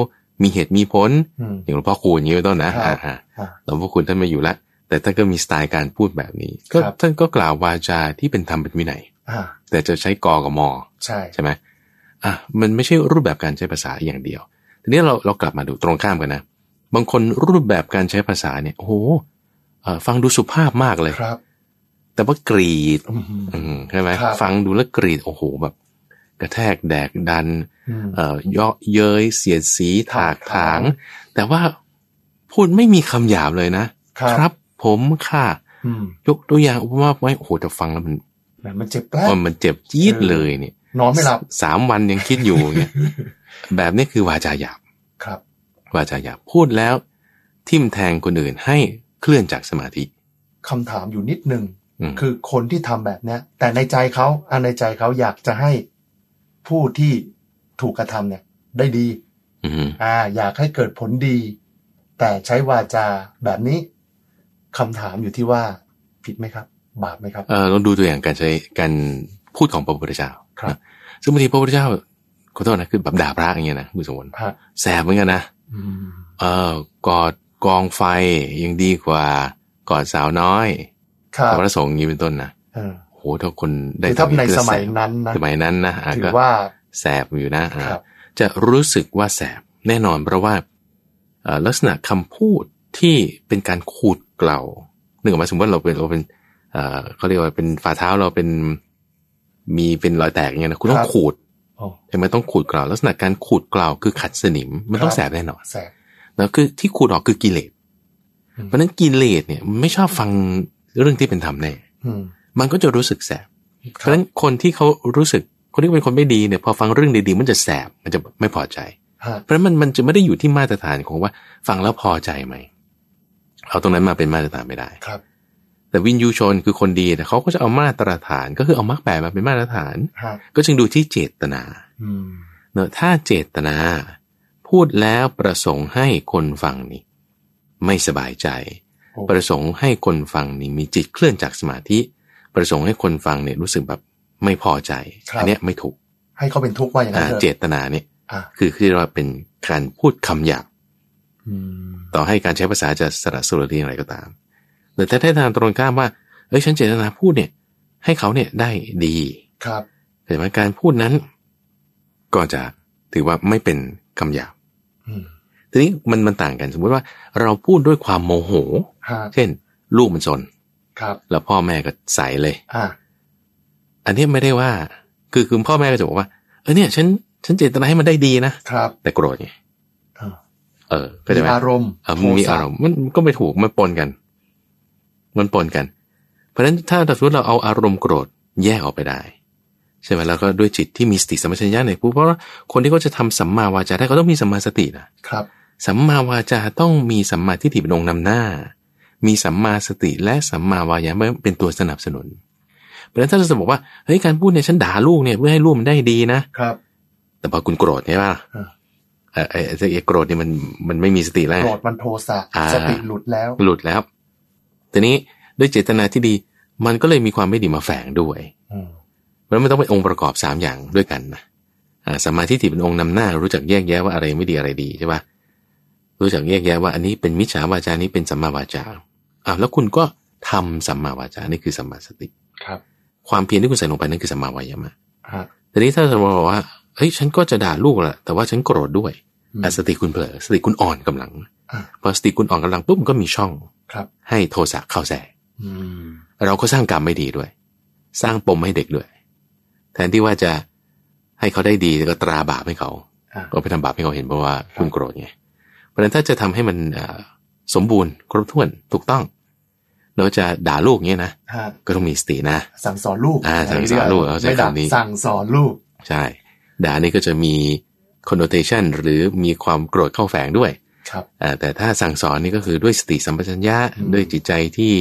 S2: มีเหตุมีผล
S1: อืม
S2: อย่างหลวงพ่อคูณอย่างนี้เป็นต้นนะครับอ่าฮะ
S1: อะ
S2: หลวงพ่อคูณท่านไม่อยู่แล้วแต่ท่านก็มีสไตล์การพูดแบบนี้ก็
S1: ครับ
S2: ท่านก็กล่าววาจาที่เป็นธรรมเป็นวินัย
S1: อ่า
S2: แต่จะใช้กอกับมอ
S1: ใช่
S2: ใช่ไหมอะมันไม่ใช่รูปแบบการใช้ภาษาอย่างเดียว ทีนี้เราเรากลับมาดูตรงข้ามกันนะ บางคนรูปแบบการใช้ภาษาเนี่ย โอ้โหเอ่อฟังดูสุภาพมากเลย
S1: ครับ
S2: แต่ว่ากรีด
S1: อืม
S2: อืมใช่ไหม
S1: ครับ
S2: ฟังดูแล้วกรีด โอ้โหแบบ กระแทกแดกดัน
S1: อืม
S2: เอ่อเยาะเย้ยเสียดสีถาก
S1: ถา
S2: ถางงแต่ว่าพูดไม่มีคำหยาบเลยนะ
S1: ครับ
S2: ผมค่ะ
S1: อืม
S2: ยกตัวอย่างว่าไว้โอ้โหแต่ฟังแล้วมัน
S1: แหมมันเจ็บแป๊บ
S2: มันมันเจ็บจี๊ด
S1: เออ
S2: เลยเนี่ย
S1: นอนไม่หลับ
S2: สามวันยังคิดอยู่เนี่ยแบบนี้คือวาจาหยาบ
S1: ครับ
S2: วาจาหยาบพูดแล้ว ทิ่มแทงคนอื่นให้เคลื่อนจากสมาธิ
S1: คำถามอยู่นิดนึง
S2: อืม
S1: คือคนที่ทำแบบเนี้ยแต่ในใจเขาอ่าในใจเขาอยากจะให้ผู้ที่ถูกกระทำเนี่ย ได้ดี
S2: อืม
S1: อ่า อยากให้เกิดผลดี แต่ใช้วาจาแบบนี้คำถามอยู่ที่ว่าผิดไหมครับ บาปไหมครับ
S2: เออลองดูตัวอย่างการใช้การพูดของพระพุทธเจ้า
S1: ครับ
S2: ซึ่งบางทีพระพุทธเจ้าขอโทษนะคือแบบด่าพระอย่างเงี้ยนะคุณสมบัติ
S1: ฮะ
S2: แสบเหมือนกันนะ
S1: อืม
S2: เออกอดกองไฟยังดีกว่ากอดสาวน้อย
S1: ครับ
S2: พระสงฆ์อย่างนี้เป็นต้นนะ
S1: เออ
S2: โหถ้าคนได้
S1: คือถ้า
S2: ทำอย่าง
S1: ใน
S2: ก็
S1: สมัย
S2: แบ
S1: นั้นนะ
S2: สมัยนั้นนะอะ
S1: ถื
S2: ก็
S1: อว่า
S2: แสบอยู่นะอะ
S1: ครับ
S2: จะรู้สึกว่าแสบแน่นอนเพราะว่าเอ่อลักษณะคำพูดที่เป็นการขูดเกลานึกออกไหมาสมมติว่าเราเป็นเราเป็นเอ่อเขาเรียกว่าเป็นฝ่าเท้าเราเป็นมีเป็นรอยแตกอย่างเงี้ยนะคุณต้อ
S1: ครั
S2: ง
S1: บ
S2: ขูด
S1: โอ้
S2: ใช่ไหมต้องขูดเกลาลักษณะการขูดเกลาคือขัดสนิม มันต้อง
S1: ครับ
S2: แสบแน่นอน
S1: แสบ
S2: แล้วคือที่ขูดออกคือกิเลส
S1: อืม
S2: เพราะฉะนั้นกิเลสเนี่ยมันไม่ชอบฟังเรื่องที่เป็นธรรมแน่
S1: อืม
S2: มันก็จะรู้สึกแสบ เพราะฉะนั้นคนที่เขารู้สึกคนที่เป็นคนไม่ดีเนี่ยพอฟังเรื่องดีๆ มันจะแสบมันจะไม่พอใจ
S1: ฮะ
S2: เพราะฉะนั้นมันมันจะไม่ได้อยู่ที่มาตรฐานของว่า ฟังแล้วพอใจไหมเอาตรงนั้นมาเป็นมาตรฐานไม่ได้
S1: ครับ
S2: แต่วินยูชนคือคนดีแต่เขาก็จะเอามาตรฐานก็คือเอามรรคแปดมาเป็นมาตรฐาน
S1: ฮะ
S2: ก็จึงดูที่เจตนา
S1: อืม
S2: เนอะถ้าเจตนา พูดแล้วประสงค์ให้คนฟังนี่ ไม่สบายใจ
S1: โอ้
S2: ประสงค์ให้คนฟังนี่มีจิตเคลื่อนจากสมาธิ ประสงค์ให้คนฟังเนี่ยรู้สึกแบบไม่พอใจ
S1: ครับ
S2: อัเนี้ยไม่ถูก
S1: ให้เขาเป็นทุกข์ว่าอย่างนั้
S2: อ่าน
S1: เถอะ
S2: เจตนาเนี่ย
S1: อะ
S2: คือคือเราเป็นการพูดคำหยาบ
S1: อืม
S2: ต่อให้การใช้ภาษาจะสระสรดีอย่างไรก็ตาม แต่ถ้าได้ทางตรงข้ามว่า เอ้ยฉันเจตนาพูดเนี่ย ให้เขาเนี่ยได้ดี
S1: ครับ
S2: แต่ว่าการพูดนั้น ก็จะถือว่าไม่เป็นคำหยาบ
S1: อืม
S2: ทีนี้มันมันต่างกัน สมมุติว่าเราพูดด้วยความโมโห
S1: ฮะ
S2: เช่น ลูกมันสน
S1: ครับ
S2: แล้วพ่อแม่ก็ใส่เลย
S1: อ่า
S2: อันนี้ไม่ได้ว่า คือคือพ่อแม่ก็จะบอกว่า เออเนี่ย ฉัน ฉันเจตนาให้มันได้ดีนะ
S1: ครับ
S2: แต่โกรธไง
S1: อ่า
S2: เออก็จะ
S1: มีอารมณ์
S2: เออมันมี
S1: โทสะ
S2: อารมณ์มันมันก็ไม่ถูกมันปนกัน มันปนกัน เพราะฉะนั้นถ้าสมมติเราเอาอารมณ์โกรธแยกออกไปได้ใช่ไหมแล้วก็ด้วยจิตที่มีสติสัมปชัญญะเนี่ยเพราะว่าคนที่เขาจะทำสัมมาวาจาได้เขาต้องมีสัมมาสตินะครับสัมมาวาจาต้องมีสัมมาทิฏฐิเป็นองค์นำหน้า มีสัมมาสติและสัมมาวายามะเป็นตัวสนับสนุน เพราะฉะนั้นถ้าเราจะบอกว่าเฮ้ยการพูดเนี่ยฉันด่าลูกเนี่ยเพื่อให้ลูกมันได้ดีนะ
S1: ครับ
S2: แต่พอคุณโกรธใช่ป่ะ
S1: อ่า
S2: เออไอ้ไอ้ไอ้โกรธเนี่ยมันมันไม่มีสติแล้ว
S1: โกรธมันโทสะ
S2: อ่า
S1: สติหลุดแล้ว
S2: หลุดแล้ว ทีนี้ด้วยเจตนาที่ดีมันก็เลยมีความไม่ดีมาแฝงด้วย
S1: อืม
S2: เพราะฉะนั้นมันต้องเป็นองค์ประกอบสามอย่างด้วยกันนะอ่าสมมาธิฏฐิเป็นองค์นำหน้า รู้จักแยกแยะว่าอะไรไม่ดีอะไรดีใช่ปะรู้จักแยกแยะว่าอันนี้เป็นมิจฉาวาจานี้เป็นสัมมาวาจาอ้าวแล้วคุณก็ทำสัมมาวาจานี่คือสัมมาสติ
S1: ครับ
S2: ความเพียรที่คุณใส่ลงไปนั่นคือสัมมาวายามะ
S1: ฮะ
S2: ทีนี้ถ้าสมมติบอกว่าเฮ้ยฉันก็จะด่าลูกแหละแต่ว่าฉันโกรธด้วย
S1: อืม
S2: อะสติคุณเผลอสติคุณอ่อนกำลัง
S1: อ่า
S2: พอสติคุณอ่อนกำลังปุ๊บมันก็มีช่อง
S1: ครับ
S2: ให้โทสะเข้าแทรก
S1: อืม
S2: เราก็สร้างกรรมไม่ดีด้วย สร้างปมให้เด็กด้วย แทนที่ว่าจะให้เขาได้ดีก็ตราบาปให้เขา
S1: อ่า
S2: ก็ไปทำบาปให้เขาเห็นเพราะว่าคุณโกรธไงเพราะฉะนั้นถ้าจะทำให้มันเอ่อสมบูรณ์ครบถ้วนถูกต้องเราจะด่าลูกเงี้ยนะ
S1: ฮะ
S2: ก็ต้องมีสตินะ
S1: สั่งสอนลูก
S2: อ่าสั่งสอนลูกเอาใช้
S1: ไม่ด่า
S2: คำนี้
S1: สั่งสอนลูก
S2: ใช่ ด่านี่ก็จะมี connotation หรือมีความโกรธเข้าแฝงด้วย
S1: ครับ
S2: อ่าแต่ถ้าสั่งสอนนี่ก็คือด้วยสติสัมปชัญญะ
S1: อืม
S2: ด้วยจิตใจที่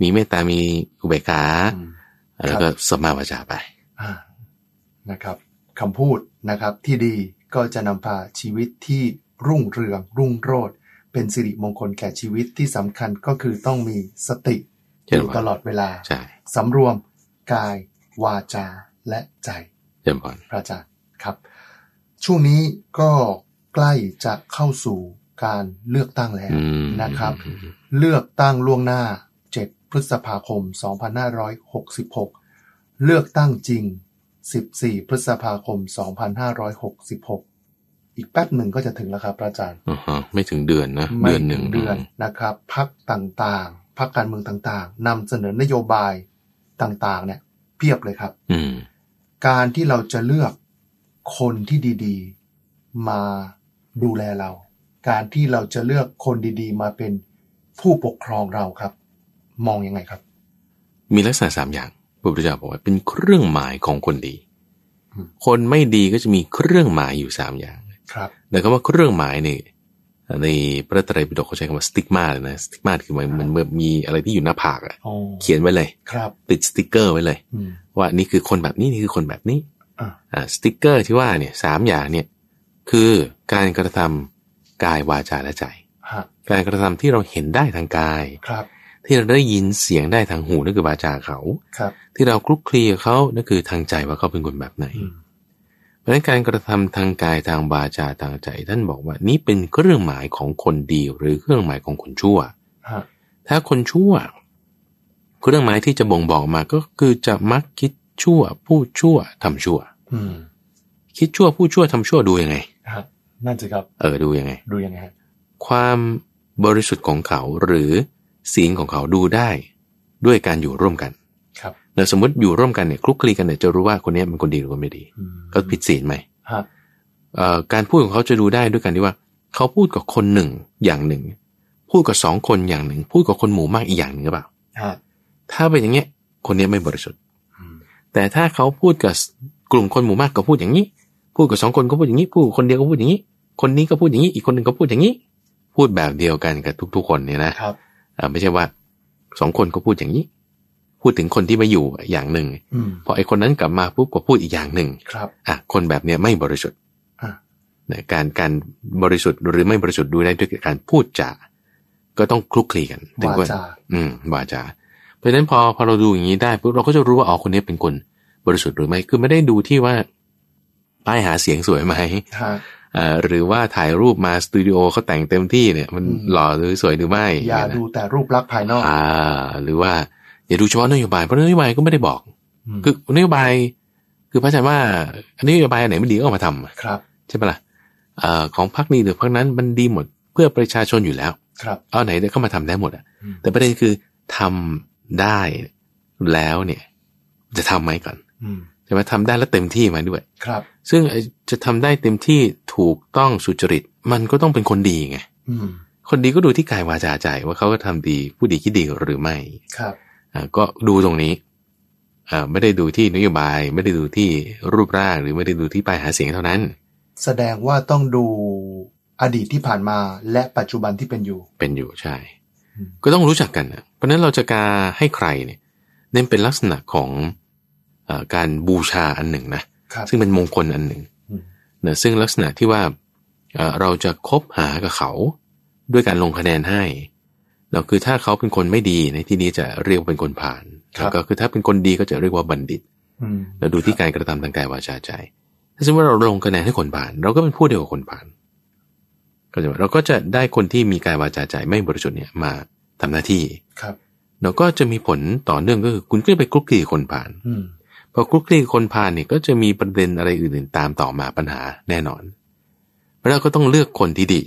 S2: มีเมตตามีอุเบกขา
S1: อืม
S2: แล้วก็สมมาวาจาไป
S1: อ่านะครับคำพูดนะครับที่ดีก็จะนำพาชีวิตที่รุ่งเรือง รุ่งโรจน์เป็นสิริมงคลแก่ชีวิตที่สำคัญก็คือต้องมีสติ
S2: เจริ
S1: อ
S2: ญ
S1: ยู่
S2: พร
S1: ตลอดเวลา
S2: ใช่
S1: สำรวมกายวาจาและใจ
S2: เจริญพร
S1: พระอาจารย์ครับ ช่วงนี้ก็ใกล้จะเข้าสู่ การเลือกตั้งแล้ว
S2: อืม
S1: นะครับ
S2: อืม
S1: เลือกตั้งล่วงหน้า 7 พฤษภาคม 2566 เลือกตั้งจริง 14 พฤษภาคม 2566อีกแป๊บหนึ่งก็จะถึงแล้วครับพระอาจารย์
S2: อ่าฮะไม่ถึงเดือนนะ
S1: ไม่
S2: เดือนหนึ่ง
S1: ถึเดือนนะครับพักต่างๆพักการเมืองต่างๆนำเสนอนโยบายต่างๆ เนี่ย เพียบเลยครับ
S2: อืม
S1: การที่เราจะเลือกคนที่ดี ๆ มาดูแลเรา การที่เราจะเลือกคนดีๆ มาเป็นผู้ปกครองเราครับ มองยังไงครับ
S2: มีลักษณะสามอย่างพระพุทธเจ้าบอกว่าเป็นเครื่องหมายของคนดี
S1: อืม
S2: คนไม่ดีก็จะมีเครื่องหมายอยู่สามอย่าง
S1: ครับ
S2: แต่คำว่าเครื่องหมายนี่ในพระไตรปิฎกเขาใช้คำว่า stigma เลยนะ stigma คือมันมันมันมีอะไรที่อยู่หน้าผากอะ
S1: อ๋อ
S2: เขียนไว้เลย
S1: ครับ
S2: ติดสติ๊กเกอร์ไว้เลย
S1: อืม
S2: ว่านี่คือคนแบบนี้นี่คือคนแบบนี้
S1: อ่า
S2: อ่าสติ๊กเกอร์ที่ว่าเนี่ยสามอย่างเนี่ยคือการกระทำ กายวาจาและใจ
S1: ฮะ
S2: การกระทำที่เราเห็นได้ทางกาย
S1: ครับ
S2: ที่เราได้ยินเสียงได้ทางหูนั่นคือวาจาเขา
S1: ครับ
S2: ที่เราคลุกคลีกับเขานั่นคือทางใจว่าเขาเป็นคนแบบไหน
S1: อืม
S2: เพราะฉะนั้นการกระทำทางกายทางวาจาทางใจ ท่านบอกว่า นี่เป็นเครื่องหมายของคนดีหรือเครื่องหมายของคนชั่ว
S1: ฮะ
S2: ถ้าคนชั่วเครื่องหมายที่จะบ่งบอกมาก็คือจะมักคิดชั่วพูดชั่วทำชั่ว
S1: อืม
S2: คิดชั่วพูดชั่วทำชั่วดูยังไง
S1: ฮะ นั่นสิครับ
S2: เออดูยังไง
S1: ดูยังไงฮะ
S2: ความบริสุทธิ์ของเขาหรือศีลของเขาดูได้ด้วยการอยู่ร่วมกัน
S1: ครับ
S2: เราสมมติอยู่ร่วมกันเนี่ยคลุกคลีกันเนี่ยจะรู้ว่าคนนี้เป็นคนดีหรือคนไม่ดี
S1: อืม
S2: ก็ผิดศีลไหม
S1: ฮะ
S2: เอ่อการพูดของเขาจะดูได้ด้วยกันที่ว่า เขาพูดกับคนหนึ่งอย่างหนึ่ง พูดกับสองคนอย่างหนึ่ง พูดกับคนหมู่มากอีกอย่างหนึ่งหรือเปล่า
S1: ฮะ
S2: ถ้าเป็นอย่างเงี้ย คนเนี้ยไม่บริสุทธิ์
S1: อืม
S2: แต่ถ้าเขาพูดกับกลุ่มคนหมู่มากก็พูดอย่างนี้ พูดกับสองคนก็พูดอย่างนี้ พูดกับคนเดียวก็พูดอย่างนี้ คนนี้ก็พูดอย่างนี้ อีกคนหนึ่งก็พูดอย่างนี้ พูดแบบเดียวกันกับทุก ๆ คนเนี่ยนะครับอ่าไม่ใช่ว่าสองคนก็พูดอย่างนี้ พูดถึงคนที่ไม่อยู่อย่างหนึ่ง
S1: อืม
S2: พอไอ้คนนั้นกลับมาปุ๊บก็พูดอีกอย่างหนึ่ง
S1: ครับ
S2: อะคนแบบเนี้ยไม่บริสุทธิ์
S1: อะ
S2: เนี่ยการการบริสุทธิ์หรือไม่บริสุทธิ์ดูได้ด้วยการพูดจาก็ต้องคลุกคลีกันถึง
S1: วา
S2: ว่า
S1: จา
S2: อืมวาจา เพราะฉะนั้นพอพอเราดูอย่างนี้ได้ปุ๊บเราก็จะรู้ว่าอ๋อคนนี้เป็นคนบริสุทธิ์หรือไม่ คือไม่ได้ดูที่ว่าป้ายหาเสียงสวยไหม
S1: ฮะ
S2: อ่า หรือว่าถ่ายรูปมาสตูดิโอเขาแต่งเต็มที่เนี่ย มัน
S1: อืม
S2: หล่อหรือสวยหรือไม่
S1: อย่า
S2: เนี่ยนะ
S1: ดูแต่รูปลักษณ์ภายนอก
S2: อ่า หรือว่าอย่าดูเฉพาะนโยบายเพราะนโยบายก็ไม่ได้บอก
S1: ม
S2: คือนโยบาย คือพระอาจารย์ว่าอันนี้นโยบายอันไหนไม่ดีก็เอามาทำอะ
S1: ครับ
S2: ใช่ปะล่ะเอ่อของพรรคนี้หรือพรรคนั้นมันดีหมดเพื่อประชาชนอยู่แล้ว
S1: ครับ
S2: เอาไหนเดี๋ยวก็มาทำได้หมดอะ
S1: อืม
S2: แต่ประเด็นคือทำได้แล้วเนี่ย จะทำไหมก่อน
S1: อืม
S2: ใช่ไหมทำได้แล้วเต็มที่ไหมาด้วย
S1: ครับ
S2: ซึ่งไอ้จะทำได้เต็มที่ถูกต้องสุจริต มันก็ต้องเป็นคนดีไง
S1: อืม
S2: คนดีก็ดูที่กายวาจาใจ ว่าเขาก็ทำดีผู้ดีคิดดีหรือไม่
S1: ครับ
S2: อ่าก็ดูตรงนี้อ่าไม่ได้ดูที่นโยบาย ไม่ได้ดูที่รูปร่างหรือไม่ได้ดูที่ป้ายหาเสียงเท่านั้น
S1: แสดงว่าต้องดูอดีตที่ผ่านมาและปัจจุบันที่เป็นอยู่
S2: เป็นอยู่ใช่
S1: อืม
S2: ก็ต้องรู้จักกันนะเพราะฉะนั้นเราจะการให้ใครเนี่ยเน้นเป็นลักษณะของเออ การบูชาอันหนึ่งนะครับซึ่งเป็นมงคลอันหนึ่ง
S1: อืม
S2: เนะซึ่งลักษณะที่ว่าเอ่อเราจะคบหากับเขาด้วยการลงคะแนนให้เราคือถ้าเขาเป็นคนไม่ดีในที่นี้จะเรียกว่าเป็นคนผ่านแล้วก็คือถ้าเป็นคนดีก็จะเรียกว่าบัณฑิต
S1: อืม
S2: เราดูที่การกระทำทางกายวาจาใจ ถ้าสมมติว่าเราลงคะแนนให้คนผ่าน เราก็เป็นผู้เดียวกับคนผ่านก็จะเราก็จะได้คนที่มีกายวาจาใจไม่บริสุทธิ์เนี่ยมาทำหน้าที่
S1: ครับ
S2: เราก็จะมีผลต่อเนื่องก็คือคุณก็จะไปคลุกคลีกับคนผ่าน
S1: อืม
S2: พอคลุกคลีกับคนผ่านเนี่ยก็จะมีประเด็นอะไรอื่นๆตามต่อมาปัญหาแน่นอนเพราะเราก็ต้องเลือกคนที่ดี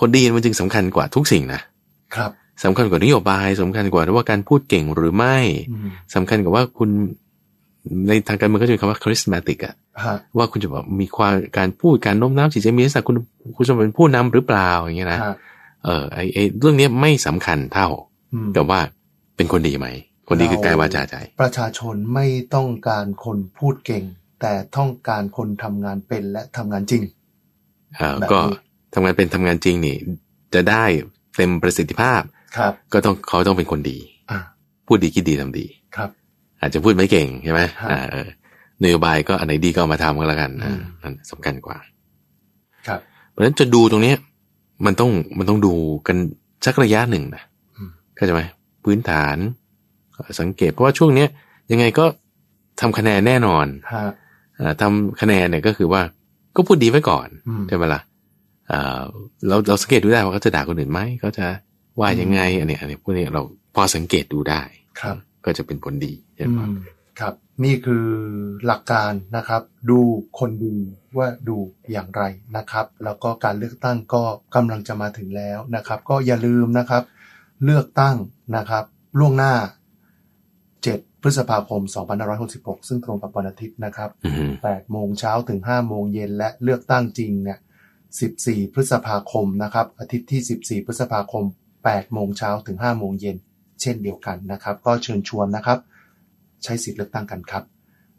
S2: คนดีมันจึงสำคัญกว่าทุกสิ่งนะ ครับสำคัญกว่านโยบายสำคัญกว่าว่าการพูดเก่งหรือไม่
S1: อืม
S2: สำคัญกับว่าคุณในทางการเมืองก็จะมีคำว่า charismatic อะ
S1: ฮะ
S2: ว่าคุณจะแบบมีความการพูดการโน้มน้าวจิตใจมีลักษณะคุณคุณจะเป็นผู้นำหรือเปล่าอย่างเงี้ยนะ
S1: ฮะ
S2: เออไอไอเรื่องเนี้ยไม่สำคัญเท่า
S1: อืม
S2: กับว่าเป็นคนดีไหม คนดีคือกายวาจาใจ
S1: ประชาชนไม่ต้องการคนพูดเก่ง แต่ต้องการคนทำงานเป็นและทำงานจริง
S2: เออ
S1: แบบนี้
S2: ก็ทำงานเป็นทำงานจริงนี่ จะได้เต็มประสิทธิภาพ
S1: ครับ
S2: ก็ต้องเขาต้องเป็นคนดี
S1: อ่า
S2: พูดดีคิดดีทำดี
S1: ครับ
S2: อาจจะพูดไม่เก่งใช่ไหม
S1: ฮะ
S2: อ่าเออนโยบายก็อันไหนดีก็เอามาทำก็แล้วกัน
S1: อื
S2: อ่ามนั่นสำคัญกว่า
S1: ครับ
S2: เพราะฉะนั้นจะดูตรงเนี้ย มันต้องมันต้องดูกันสักระยะหนึ่งนะ
S1: อืม
S2: เข้าใจไหมพื้นฐาน สังเกตเพราะว่าช่วงเนี้ยยังไงก็ทำคะแนนแน่นอน
S1: ฮะ
S2: อ่าทำคะแนนเนี่ยก็คือว่าก็พูดดีไว้ก่อน
S1: อืม
S2: ใช่ไหมล่ะอ่าเราเราสังเกตดูได้ว่าเขาจะด่าคนอื่นไหมเขาจะว่ายังไงอันเนี้ยอันเนี้ยพวกนี้เราพอสังเกตดูได้
S1: ครับ
S2: ก็จะเป็นผลดีใช่
S1: อื
S2: ไหม
S1: มครับ นี่คือหลักการนะครับ ดูคนดูว่าดูอย่างไรนะครับ แล้วก็การเลือกตั้งก็กำลังจะมาถึงแล้วนะครับ ก็อย่าลืมนะครับ เลือกตั้งนะครับ ล่วงหน้า 7 พฤษภาคม 2566 ซึ่งตรงกับวันอาทิตย์นะครับ
S2: อืม
S1: 8โมงเช้าถึง5โมงเย็นและเลือกตั้งจริงเนี่ย 14 พฤษภาคมนะครับ อาทิตย์ที่ 14 พฤษภาคม 8 โมงเช้าถึง5โมงเย็นเช่นเดียวกันนะครับ ก็เชิญชวนนะครับ ใช้สิทธิ์เลือกตั้งกันครับ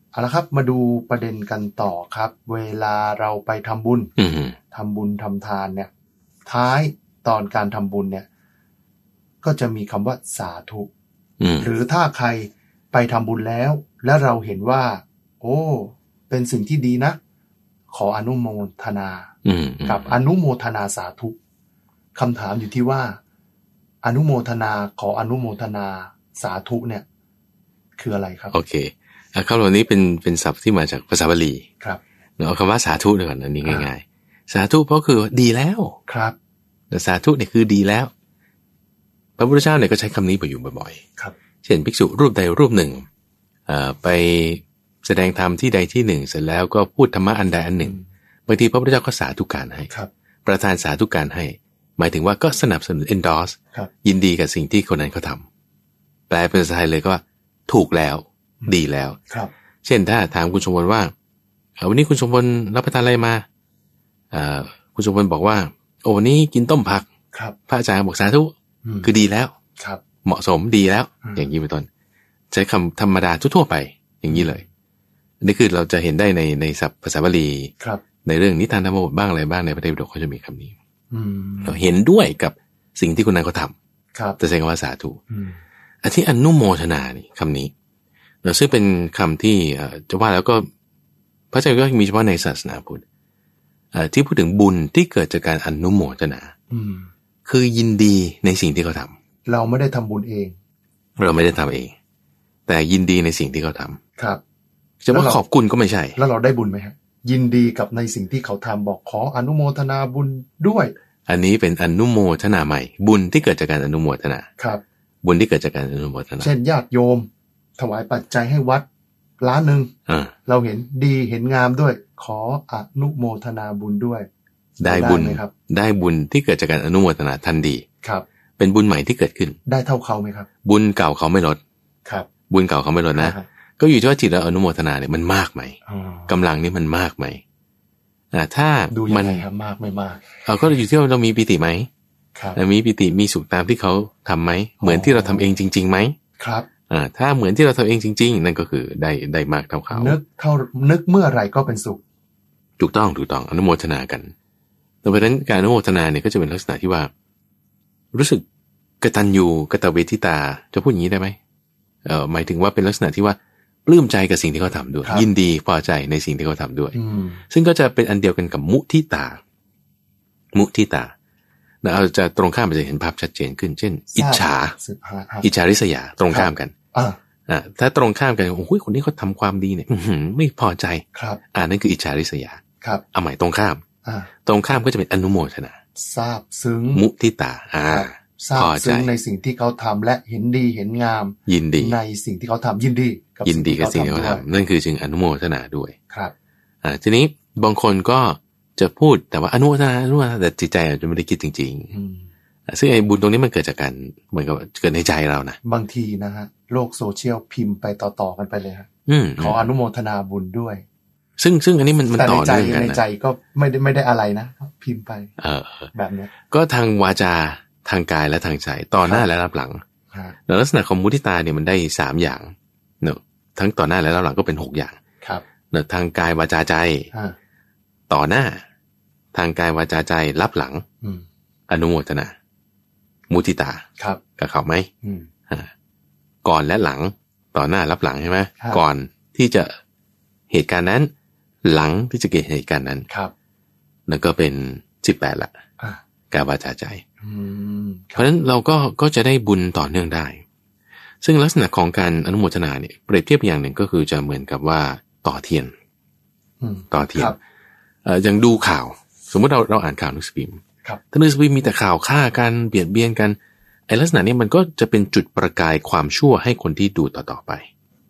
S1: เอาละครับ มาดูประเด็นกันต่อครับ เวลาเราไปทำบุญ
S2: อืม
S1: ทำบุญทำทานเนี่ย ท้ายตอนการทำบุญเนี่ย ก็จะมีคำว่าสาธุ
S2: อืม
S1: หรือถ้าใครไปทำบุญแล้ว และเราเห็นว่า โอ้ เป็นสิ่งที่ดีนะ ขออนุโมทนา
S2: อืม
S1: กับอนุโมทนาสาธุคำถามอยู่ที่ว่า อนุโมทนาขออนุโมทนาสาธุเนี่ย คืออะไรครับ
S2: โอเคอะคำเหล่านี้เป็นเป็นศัพท์ที่มาจากภาษาบาลี
S1: ครับ
S2: เราเอาคำว่าสาธุดีก่อนอันนี้ง่าย ๆ สาธุเพราะคือดีแล้ว
S1: ครับ
S2: แต่สาธุเนี่ยคือดีแล้วพ ระพุทธเจ้าเนี่ยก็ใช้คำนี้ไปอยู่บ่อย
S1: ครับ
S2: ๆเช่นภิกษุรูปใดรูปหนึ่งเอ่อไปแสดงธรรมที่ใดที่หนึ่ง เสร็จแล้วก็พูดธรรมะอันใดอันหนึ่งบางทีพระพุทธเจ้าก็สาธุการให้
S1: ครับ
S2: ประธานสาธุการให้ หมายถึงว่าก็สนับสนุน endorse
S1: ครับ
S2: ยินดีกับสิ่งที่คนนั้นเขาทำแปลเป็นภาษาไทยเลยก็ว่าถูกแล้วดีแล้ว
S1: ครับ
S2: เช่นถ้าถามคุณชมพลว่าเอ่อวันนี้คุณชมพลรับประทานอะไรมาเอ่อคุณชมพลบอกว่า โอ้วันนี้กินต้มผัก
S1: ครับ
S2: พระอาจารย์บอกสาธุ
S1: ม
S2: คือดีแล้ว
S1: ครับ
S2: เหมาะสมดีแล้ว
S1: อืม
S2: อย่างนี้เป็นต้น ใช้คำธรรมดาทั่วๆไป อย่างนี้เลยอันนี่คือเราจะเห็นได้ในในศัพท์ภาษาบาลี
S1: ครับ
S2: ในเรื่องนิทานธรรมบทบ้างอะไรบ้างในพระไตรปิฎกเขาจะมีคำนี้
S1: อืม
S2: เราเห็นด้วยกับสิ่งที่คนนั้นเขาทำ
S1: ครับ
S2: จะใช้คำว่าสาธุ
S1: อืม
S2: อันที่อนุโมทนานี่คำนี้เนอะซึ่งเป็นคำที่เอ่อจะว่าแล้วก็พระเจ้าก็มีเฉพาะในศาสนาพุทธเอ่อที่พูดถึงบุญที่เกิดจากการอนุโมทนา
S1: อืม
S2: คือยินดีในสิ่งที่เขาทำ
S1: เราไม่ได้ทำบุญเอง
S2: เราไม่ได้ทำเอง แต่ยินดีในสิ่งที่เขาทำ
S1: ครับ
S2: จะว่า
S1: แล้วเรา
S2: ขอบคุณก็ไม่ใช่
S1: แล้วเราได้บุญไหมฮะ ยินดีกับในสิ่งที่เขาทำบอกขออนุโมทนาบุญด้วย
S2: อันนี้เป็นอนุโมทนาใหม่ บุญที่เกิดจากการอนุโมทนา
S1: ครับ
S2: บุญที่เกิดจากการอนุโมทนา
S1: เช่นญาติโยม ถวายปัจจัยให้วัดล้านหนึ่ง
S2: อ่า
S1: เราเห็นดีเห็นงามด้วย ขออนุโมทนาบุญด้วย
S2: ได้บุญ
S1: ไหมครับ
S2: ได้บุญที่เกิดจากการอนุโมทนาทันดี
S1: ครับ
S2: เป็นบุญใหม่ที่เกิดขึ้น
S1: ได้เท่าเขาไหมครับ
S2: บุญเก่าเขาไม่ลด
S1: ครับ
S2: บุญเก่าเขาไม่ลดนะ
S1: อ่าฮ
S2: ก็อยู่ที่ว่าจิตเราอนุโมทนาเนี่ยมันมากไหม
S1: อ๋อกำ
S2: ลังนี่มันมากไหมอ่าถ้า
S1: ดูยั
S2: มั
S1: งไงครับมากไม่มาก
S2: เราก็อยู่ที่ว่าเรามีปิติไหม
S1: ครับ
S2: เรามีปิติมีสุขตามที่เขาทำไหมเหมือนที่เราทำเองจริงๆไหม
S1: ครับ
S2: อ่าถ้าเหมือนที่เราทำเองจริง ๆ นั่นก็คือได้ได้มากเท่าเขา
S1: นึกเท่านึกเมื่อไหร่ก็เป็นสุข
S2: ถูกต้องถูกต้องอนุโมทนากัน ดังนั้นการอนุโมทนาเนี่ยก็จะเป็นลักษณะที่ว่า รู้สึกกตัญญูกตเวทิตาจะพูดอย่างนี้ได้ไหมเออหมายถึงว่าเป็นลักษณะที่ว่าปลื้มใจกับสิ่งที่เขาทำด้วย
S1: ครับ
S2: ยินดีพอใจในสิ่งที่เขาทำด้วย
S1: อืม
S2: ซึ่งก็จะเป็นอันเดียวกันกับมุทิตา มุทิตาเราจะตรงข้ามมันจะเห็นภาพชัดเจนขึ้น เช่น อิจฉา
S1: สิบห้าครับ
S2: อิจฉาริษยาตรงข้ามกัน
S1: อ่า
S2: อ่าถ้าตรงข้ามกันโอ้ยคนนี้เขาทำความดีเนี่ยอื้อหือไม่พอใจ
S1: ครับ
S2: อ่านั่นคืออิจฉาริษยา
S1: ครับ
S2: เอาใหม่ตรงข้าม
S1: อ่า
S2: ตรงข้ามก็จะเป็นอนุโมทนา
S1: ทราบซึ้ง
S2: มุทิตาอ่า
S1: ครับทราบ
S2: พอใจ
S1: ซึ้งในสิ่งที่เขาทำและเห็นดีเห็นงาม
S2: ยินดี
S1: ในสิ่งที่เขาทำยินดีกับ
S2: ยินดีกับสิ่งที่เขา
S1: ด้วย
S2: ทำนั่นคือจึงอนุโมทนาด้วย
S1: ครับ
S2: อ่าทีนี้บางคนก็จะพูดแต่ว่าอนุโมทนาอนุโมทนาแต่จิตใจอาจจะไม่ได้คิดจริง
S1: อืม
S2: ๆอะซึ่งไอ้บุญตรงนี้มันเกิดจากการเหมือนกับเกิดในใจเรานะ
S1: บางทีนะฮะโลกโซเชียลพิมพ์ไปต่อๆกันไปเลยฮะ
S2: อืม
S1: ขออนุโมทนาบุญด้วย
S2: ซึ่งซึ่งอันนี้มันมัน
S1: แต่
S2: ต่
S1: ใน
S2: อ
S1: ใจ
S2: เนื่องกัน
S1: ใน
S2: นะ
S1: ใจก็ไม่ได้ไม่ได้อะไรนะ พิมพ์ไป
S2: เออ
S1: แบบเนี้ย
S2: ก็ทางวาจาทางกายและทางใจต่อหน้าและรับหลัง
S1: ฮะ
S2: แล้วลักษณะของมุทิตาเนี่ยมันได้สามอย่างเนอะทั้งต่อหน้าและรับหลังก็เป็นหกอย่าง
S1: ครับ
S2: เนอะทางกายวาจาใจ
S1: ฮะ
S2: ต่อหน้า ทางกายวาจาใจรับหลัง
S1: อืม
S2: อนุโมทนา มุทิตา
S1: ครับ
S2: กับเขาไหม
S1: อืม
S2: อ่าก่อนและหลัง ต่อหน้ารับหลังใช่ไหม
S1: ครับ
S2: ก่อนที่จะเหตุการณ์นั้น หลังที่จะเกิดเหตุการณ์นั้น
S1: ครับ
S2: นั่นก็เป็นสิบแปดละ
S1: อะ
S2: กายวาจาใจ
S1: อืมค
S2: เพ
S1: รับ
S2: ราะฉะนั้นเราก็ก็จะได้บุญต่อเนื่องได้ ซึ่งลักษณะของการอนุโมทนาเนี่ยเปรียบเทียบอย่างหนึ่งก็คือจะเหมือนกับว่าต่อเทียน
S1: อืม
S2: ต่อเทีย
S1: คนรับ
S2: เอ่ออย่างดูข่าว สมมติเราเราอ่านข่าวหนังสือพิมพ์
S1: ครับ
S2: ถ้าหนังสือพิมพ์มีแต่ข่าวฆ่ากันเบียดเบียนกันไอ้ลักษณะนี้มันก็จะเป็นจุดประกายความชั่วให้คนที่ดูต่อๆไป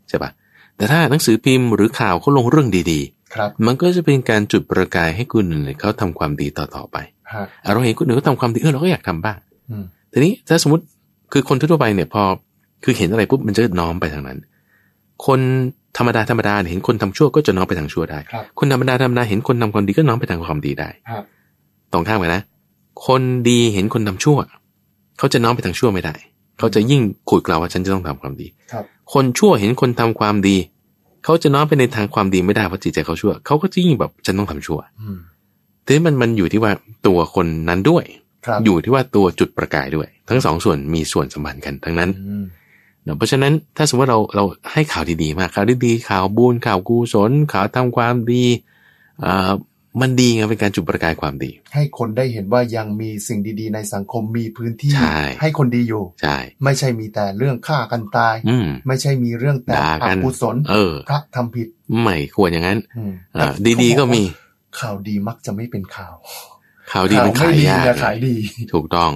S2: ใช่ปะแต่ถ้าหนังสือพิมพ์หรือข่าวเขาลงเรื่องดี
S1: ครับ
S2: ๆ มันก็จะเป็นการจุดประกายให้คนอื่นเนี่ยเขาทำความดีต่อๆไป
S1: ฮะ
S2: อะเราเห็นคนอื่นเขาทำความดีเออเราก็อยากทำบ้าง
S1: อืม
S2: ทีนี้ถ้าสมมติคือคนทั่วไปเนี่ยพอคือเห็นอะไรปุ๊บมันจะน้อมไปทางนั้น คนธรรมดาธรรมดาเห็นคนทำชั่วก็จะน้อมไปทางชั่วได้
S1: ครับ
S2: คนธรรมดาธรรมดาเห็นคนทำความดีก็น้อมไปทางความดีได้
S1: ครับ
S2: ตรงข้ามกันนะ คนดีเห็นคนทำชั่ว เขาจะน้อมไปทางชั่วไม่ได้ เขาจะยิ่งขูดกล่าวว่าฉันจะต้องทำความดี
S1: ครับ
S2: คนชั่วเห็นคนทำความดี เขาจะน้อมไปในทางความดีไม่ได้เพราะจิตใจเขาชั่วเขาก็จะยิ่งแบบฉันต้องทำชั่ว
S1: อืม
S2: ทีนี้มันมันอยู่ที่ว่าตัวคนนั้นด้วย
S1: ครับ
S2: อยู่ที่ว่าตัวจุดประกายด้วย ทั้งสองส่วนมีส่วนสัมพันธ์กันทั้งนั้น
S1: อืม
S2: เนอะเพราะฉะนั้นถ้าสมมติว่าเราเราให้ข่าวดีๆมากข่าวดีๆข่าวบุญข่าวกุศลข่าวทำความดีอ่า มันดีไงเป็นการจุดประกายความดี
S1: ให้คนได้เห็นว่ายังมีสิ่งดีๆ ในสังคมมีพื้นที่
S2: ใช่
S1: ให้คนดีอยู่
S2: ใช่
S1: ไม่ใช่มีแต่เรื่องฆ่ากันตาย
S2: อืม
S1: ไม่ใช่มีเรื่องแต่
S2: ด่า
S1: อ
S2: กัน
S1: กุศล
S2: เออ
S1: พระทำผิด
S2: ไม่ควรอย่างนั้น
S1: อืม
S2: อ่า
S1: แต่
S2: ดีๆก็มี
S1: ข่าวดีมักจะไม่เป็นข่าว
S2: ข่าวดีมัน
S1: ไม่
S2: ขาย
S1: ดี
S2: ยาก
S1: จะขายดี
S2: ถูกต้อง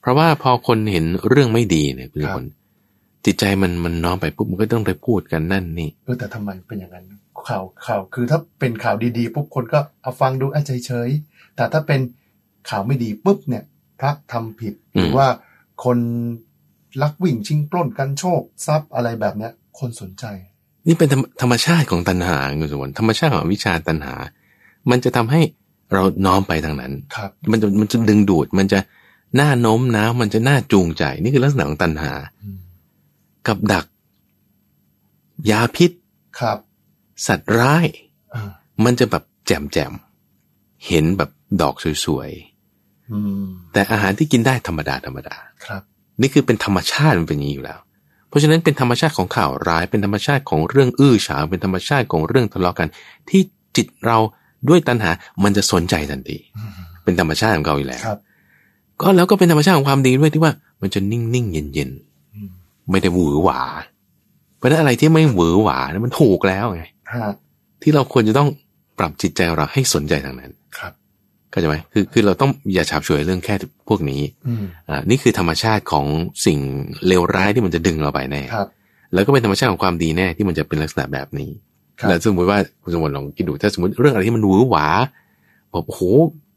S2: เพราะว่าพอคนเห็นเรื่องไม่ดีเนี่ยคุณ
S1: ครับ
S2: คนจิตใจมันมันน้อมไปปุ๊บมันก็ต้องไปพูดกันนั่นนี่
S1: เออแต่ทำไมเป็นอย่างนั้น ข่าวข่าว คือถ้าเป็นข่าวดีๆปุ๊บคนก็เอาฟังดูอาใจเฉยๆแต่ถ้าเป็นข่าวไม่ดีปุ๊บเนี่ยพระทำผิด หรือว่าคนลักวิ่งชิงปล้นกันโชคทรัพย์อะไรแบบเนี้ย คนสนใจ
S2: นี่เป็นธรรมธรรมชาติของตัณหาคุณสมบัติธรรมชาติของอวิชชาตัณหา มันจะทำให้เราน้อมไปทางนั้น
S1: ครับ
S2: มันจะมันจะดึงดูด มันจะหน้าโน้มน้าวมันจะน่าจูงใจ นี่คือลักษณะของตัณหา
S1: อืม
S2: กับดัก ยาพิษ
S1: ครับ
S2: สัตว์ร้าย
S1: อ่า
S2: มันจะแบบแจ่มแจ่มๆเห็นแบบดอกสวย
S1: อืม
S2: ๆแต่อาหารที่กินได้ธรรมดาธรรมดา
S1: ครับ
S2: นี่คือเป็นธรรมชาติมันเป็นอย่างนี้อยู่แล้ว เพราะฉะนั้นเป็นธรรมชาติของข่าวร้ายเป็นธรรมชาติของเรื่องอื้อฉาวเป็นธรรมชาติของเรื่องทะเลาะกัน ที่จิตเราด้วยตัณหา มันจะสนใจทันที
S1: อืม
S2: เป็นธรรมชาติของเขาอยู่แล้ว
S1: ครับ
S2: ก็แล้วก็เป็นธรรมชาติของความดีด้วยที่ว่า มันจะนิ่งนิ่งเย็นเย็น
S1: อืม
S2: ๆไม่ได้หวือหวา เพราะฉะนั้นอะไรที่ไม่หวือหวานะมันถูกแล้วไง
S1: ฮะ
S2: ที่เราควรจะต้องปรับจิตใจเราให้สนใจทางนั้น
S1: ครับ
S2: เข้าใจไหมคือคือเราต้องอย่าฉาบฉวยเรื่องแค่พวกนี้
S1: อืม
S2: อ่านี่คือธรรมชาติของสิ่งเลวร้ายที่มันจะดึงเราไปแน่
S1: ครับ
S2: แล้วก็เป็นธรรมชาติของความดีแน่ที่มันจะเป็นลักษณะแบบนี้
S1: ครับ
S2: แล้วสมมติว่าคุณสมบัติลองคิดดูถ้าสมมติเรื่องอะไรที่มันหวือหวาบอกโอ้โห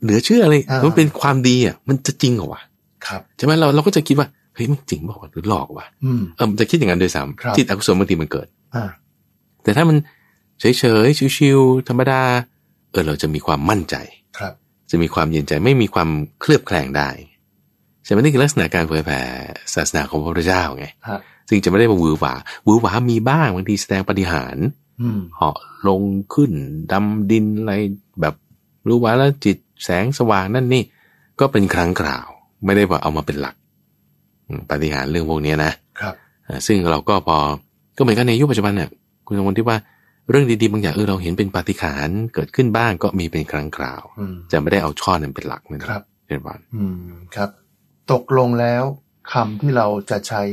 S2: เหลือเชื่อเลย
S1: อ่า
S2: มันเป็นความดีอะมันจะจริงเหรอวะ
S1: ครับ
S2: ใช่ไหมเราเราก็จะคิดว่าเฮ้ยมันจริงบอกว่าวะหรือหลอกวะ
S1: อืม
S2: เออมันจะคิดอย่างนั้นโดยซ้
S1: ครับำ
S2: จิตอกุศลบางทีมันเกิด
S1: อ่า
S2: แต่ถ้ามัน เฉยเฉยๆชิวๆธรรมดา เออเราจะมีความมั่นใจ
S1: ครับ
S2: จะมีความเย็นใจไม่มีความเคลือบแคลงได้ใช่ไหมนี่คือลักษณะการเผยแผ่ศาสนาของพระพุทธเจ้าไง
S1: ฮะ
S2: ซึ่งจะไม่ได้มาหวือหวาหวือหวามีบ้างบางทีแสดงปฏิหาร
S1: อืม
S2: เหาะลงขึ้นดำดินอะไรแบบรู้ว่าแล้วจิตแสงสว่างนั่นนี่ ก็เป็นครั้งคราว ไม่ได้ว่าเอามาเป็นหลักอืมปฏิหารย์เรื่องพวกเนี้ยนะครับอ่าซึ่งเราก็พอก็เหมือนกันในยุคปัจจุบันเนี่ยคุณสมบัติที่ว่า เรื่องดีๆบางอย่างเออเราเห็นเป็นปาฏิหารย์เกิดขึ้นบ้างก็มีเป็นครั้งคราว
S1: อืม
S2: จะไม่ได้เอาช่อนั้นเป็นหลักนั่นเอง
S1: ครับ
S2: เรียนว่า
S1: อืมครับ ตกลงแล้วคำที่เราจะใช้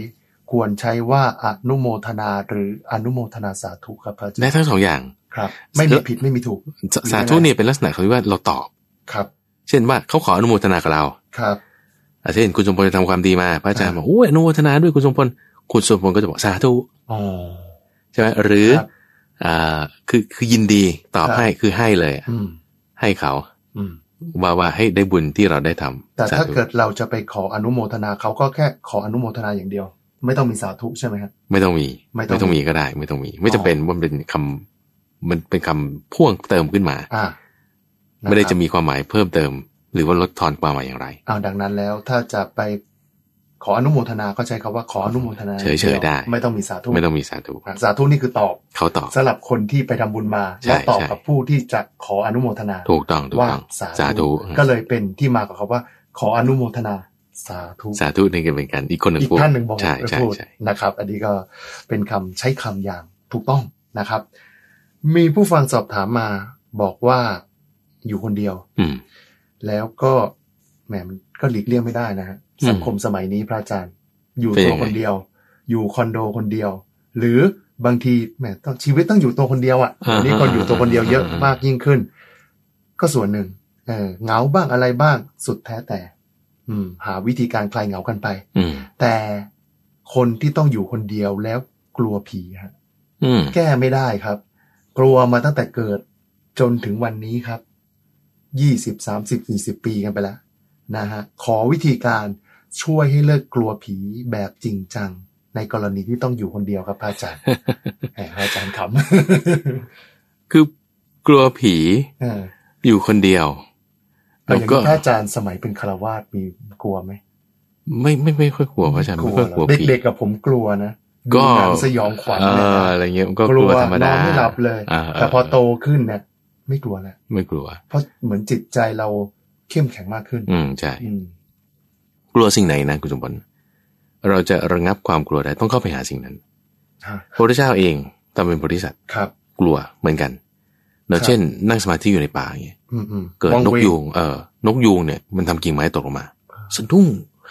S1: ควรใช้ว่าอนุโมทนาหรืออนุโมทนาสาธุครับพระอาจาร
S2: ได้
S1: ย์
S2: ทั้งสองอย่าง
S1: ครับ ไม่มีผิดไม่มีถูก
S2: สสาธุเนี่ยเป็นลักษณะเขาเรียกว่าเราตอบ
S1: ครับ
S2: เช่นว่าเขาขออนุโมทนากับเรา
S1: ครับ
S2: อะเช่นคุณสมพลทำความดีมาพระอาจารย์
S1: อ่า
S2: บอกโอ้ยอนุโมทนาด้วยคุณสมพลคุณสมพลก็จะบอกสาธุ
S1: อ๋อ
S2: ใช่ไหมหรือ
S1: ครับ
S2: อ่าคือคือยินดีตอบ
S1: ครับ
S2: ให้คือให้เลยอะ
S1: อืม
S2: ให้เขา
S1: อืม
S2: ว่าว่าให้ได้บุญที่เราได้ทำ
S1: แต่ถ้า
S2: สธุ
S1: เกิดเราจะไปขออนุโมทนาเขาก็แค่ขออนุโมทนาอย่างเดียว ไม่ต้องมีสาธุใช่ไหมครับ
S2: ไม่ต้องมี
S1: ไม่ต้อง
S2: ต้องมีก็ได้ ไม่ต้องมี ไม่จำเป็นว่ามันเป็นคำมันเป็นคำพ่วงเติมขึ้นมา
S1: อ่า
S2: ไม่ได้
S1: นค
S2: จะ
S1: รับ
S2: มีความหมายเพิ่มเติม หรือว่าลดทอนความหมายอย่างไร
S1: อ้าวดังนั้นแล้วถ้าจะไป ขออนุโมทนาก็ใช้คำว่าขออนุโมทนา
S2: เฉยๆได้
S1: ไม่ต้องมีสาธุ
S2: ไม่ต้องมีสาธุ
S1: สาธุนี่คือตอบ
S2: เขาตอบ
S1: สำหรับคนที่ไปทำบุญมา
S2: ใช่
S1: แล้วตอบ
S2: ใช่
S1: กับผู้ที่จะขออนุโมทนา
S2: ถูกต้องถูก
S1: ว่า
S2: ต้อง
S1: สา
S2: สาธุ
S1: ก็เลยเป็นที่มาของคำว่า ขออนุโมทนาสาธุ
S2: สาธุนี่ก็เป็นการอีกคนหนึ่ง
S1: อีก
S2: พูด
S1: ท่านหนึ่งบอก
S2: ใช่
S1: ไป
S2: ใช่
S1: พูด
S2: ใช่
S1: นะครับ อันนี้ก็เป็นคำใช้คำอย่างถูกต้องนะครับ มีผู้ฟังสอบถามมาบอกว่าอยู่คนเดียว
S2: อืม
S1: แล้วก็แหมมันก็หลีกเลี่ยงไม่ได้นะฮะ
S2: อืม
S1: สังคมสมัยนี้พระอาจารย์ อยู่
S2: เป็น
S1: ตั
S2: ยั
S1: ว
S2: งไง
S1: คนเดียว อยู่คอนโดคนเดียว หรือบางทีแหมต้องชีวิตต้องอยู่ตัวคนเดียวอะ
S2: อ่า
S1: อันนี้คนอยู่ตัวคนเดียวเยอะ
S2: อ่าม
S1: มากยิ่งขึ้น ก็ส่วนหนึ่ง เออเหงาบ้างอะไรบ้างสุดแท้แต่ อืม หาวิธีการคลายเหงากันไป
S2: อืม
S1: แต่คนที่ต้องอยู่คนเดียวแล้วกลัวผีฮะ
S2: อืม
S1: แก้ไม่ได้ครับ กลัวมาตั้งแต่เกิดจนถึงวันนี้ครับยี่สิบสามสิบสี่สิบปีกันไปแล้วนะฮะขอวิธีการ ช่วยให้เลิกกลัวผีแบบจริงจัง ในกรณีที่ต้องอยู่คนเดียวครับพระอาจารย์แหมพระอาจารย์ข
S2: คือกลัวผีำ
S1: เออ
S2: อยู่คนเดียว
S1: เอา
S2: แล้ว
S1: อย่าง
S2: ก็
S1: นี้พระอาจารย์สมัยเป็นคารวาสมีกลัวไหม
S2: ไม่ไม่ไม่ค่อยกลัวพระอาจารย์ไม่ค่อยกลัว
S1: เหร
S2: ผี
S1: เด็กๆกับผมกลัวนะ
S2: ก็
S1: ดูหนังสยองขวัญ
S2: เอ
S1: เนี่ย
S2: อ
S1: นะ
S2: อะไรเงี้ยมันก็
S1: ก
S2: ก
S1: ลั
S2: ลั
S1: ว
S2: วธรรม
S1: น
S2: ดา
S1: อนไม่หลับเลย
S2: อ่า
S1: แต่พอโตขึ้นเนี่ยไม่กลัวแล้ว
S2: ไม่กลัว
S1: เพราะเหมือนจิตใจเราเข้มแข็งมากขึ้น
S2: อืมใช่
S1: อืม
S2: กลัวสิ่งไหนนะคุณสมบัติเราจะระงับความกลัวได้ต้องเข้าไปหาสิ่งนั้น
S1: ฮะ
S2: พระพุทธเจ้าเองตอนเป็นโพธิสัตว์
S1: ครับ
S2: กลัวเหมือนกันเนอะ
S1: ครับ
S2: เช่น นั่งสมาธิอยู่ในป่าอย่างเงี้ย
S1: อืมอืม
S2: เกิด
S1: วั
S2: นก
S1: เว
S2: ยูงเออนกยูงเนี่ยมันทำกิ่งไม้ตกลงมาสะดุ้ง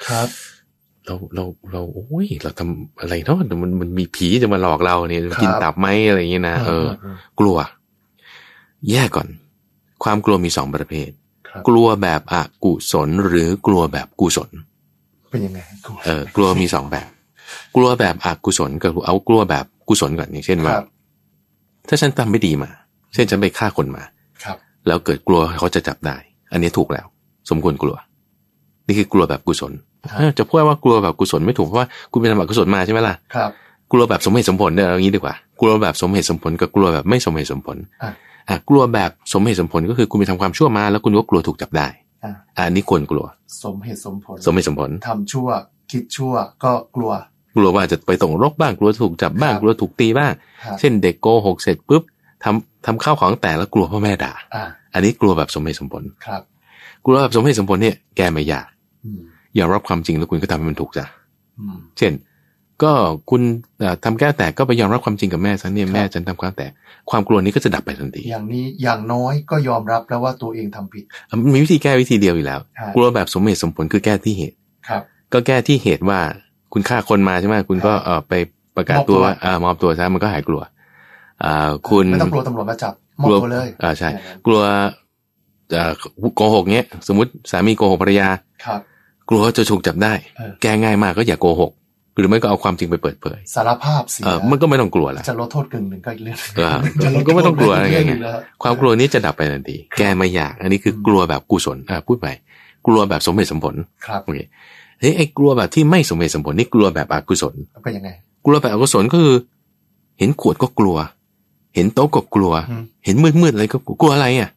S1: ครับ
S2: เราเราเราโอ้ย เราทำอะไรเนาะมันมันมีผีจะมาหลอกเราเนี่ย
S1: ครับ
S2: กินตับไหมอะไรอย่างเงี้ยนะเออ
S1: ม
S2: กลัว แยกก่อน ความกลัวมีสองประเภท
S1: ครับ
S2: กลัวแบบอกุศลหรือกลัวแบบกุศล
S1: เป็นยังไงกลัว
S2: เออกลัวมีสองแบบ กลัวแบบอกุศลกับเอากลัวแบบกุศลก่อนอย่างเช่น
S1: ค
S2: ว่า
S1: รับ
S2: ถ้าฉันทำไม่ดีมา เช่นฉันไปฆ่าคนมา
S1: ครับ
S2: แล้วเกิดกลัวเขาจะจับได้ อันนี้ถูกแล้ว สมควรกลัว นี่คือกลัวแบบกุศล
S1: ครับ
S2: เอ้าจะพูดว่ากลัวแบบกุศลไม่ถูกเพราะว่าคุณไปทำแบบกุศลมาใช่ไหมล่ะ
S1: ครับ
S2: กลัวแบบสมเหตุสมผลเนี่ยเอางี้ดีกว่า กลัวแบบสมเหตุสมผลกับกลัวแบบไม่สมเหตุสมผล
S1: อะ
S2: อะกลัวแบบสมเหตุสมผลก็คือคุณไปทำความชั่วมา แล้วคุณก็กลัวถูกจับได้
S1: อะ
S2: อะอันนี้ควรกลัว
S1: สมเหตุสมผล
S2: สมเหตุสมผล
S1: ทำชั่ว คิดชั่วก็กลัว
S2: กลัวว่าจะไปตกนรกบ้างกลัวถูกจับบ้าง
S1: ครับ
S2: กลัวถูกตีบ้าง
S1: ครับ
S2: เช่นเด็กโกหกเสร็จปุ๊บทำทำข้าวของแต่แล้วกลัวพ่อแม่ด่า
S1: อ่า
S2: อันนี้กลัวแบบสมเหตุสมผล
S1: ครับ
S2: กลัวแบบสมเหตุสมผลเนี่ยแก้ไม่ยาก
S1: อืม
S2: ยอมรับความจริงแล้วคุณก็ทำให้มันถูกจ้ะ
S1: อืม
S2: เช่น ก็คุณเอ่อทำแก้วแตกก็ไปยอมรับความจริงกับแม่ซะเนี่ย
S1: ครับ
S2: แม่ฉันทำแก้วแตกความกลัวนี้ก็จะดับไปทันที
S1: อย่างนี้อย่างน้อยก็ยอมรับแล้วว่าตัวเองทำผิด
S2: อะมีวิธีแก้วิธีเดียวอยู่แล้ว
S1: ครับ
S2: กลัวแบบสมเหตุสมผลคือแก้ที่เหตุ
S1: ครับ
S2: ก็แก้ที่เหตุว่าคุณฆ่าคนมาใช่ไหมคุณก็เออไปประกาศ
S1: มอบตั
S2: ตัววว่าอ่ามอบตัวซะมันก็หายกลัวอ่าคุณ
S1: ไม่ต้องกลัวตำรวจมาจับมอบตัวเลย
S2: อ่าใช่
S1: อย่างนั้น
S2: กลัวเอ่อโกหกเนี้ย สมมติสามีโกหกภรรยา
S1: ครับ
S2: กลัวจะถูกจับได้
S1: เออ
S2: แก้ง่ายมากก็อย่าโกหก หรือไม่ก็เอาความจริงไปเปิดเผย
S1: สารภาพเสีย
S2: เออมันก็ไม่ต้องกลัวละ
S1: จะลดโทษกึ่งหนึ่งก็อีกเรื่อง
S2: เออ
S1: จะลด
S2: ก็ไม่ต้องกลัวอะไร
S1: โทษ
S2: ไง
S1: เรื่องหนึ่แล้ว
S2: ความกลัวนี้จะดับไปทันที แก้ไม่ยาก อันนี้คือกลัวแบบกุศลอ่าพูดไป กลัวแบบสมเหตุสมผล
S1: ครับ
S2: โอเคเฮ้ยไอ้กลัวแบบที่ไม่สมเหตุสมผลนี่กลัวแบบอกุศล
S1: เป็นยังไง
S2: กลัวแบบอกุศลก็คือเห็นขวดก็กลัว เห็นโต๊ะก็กลัว
S1: อืม
S2: เห็นมืดมืดๆอะไรก็กลัวกลัวอะไรอะ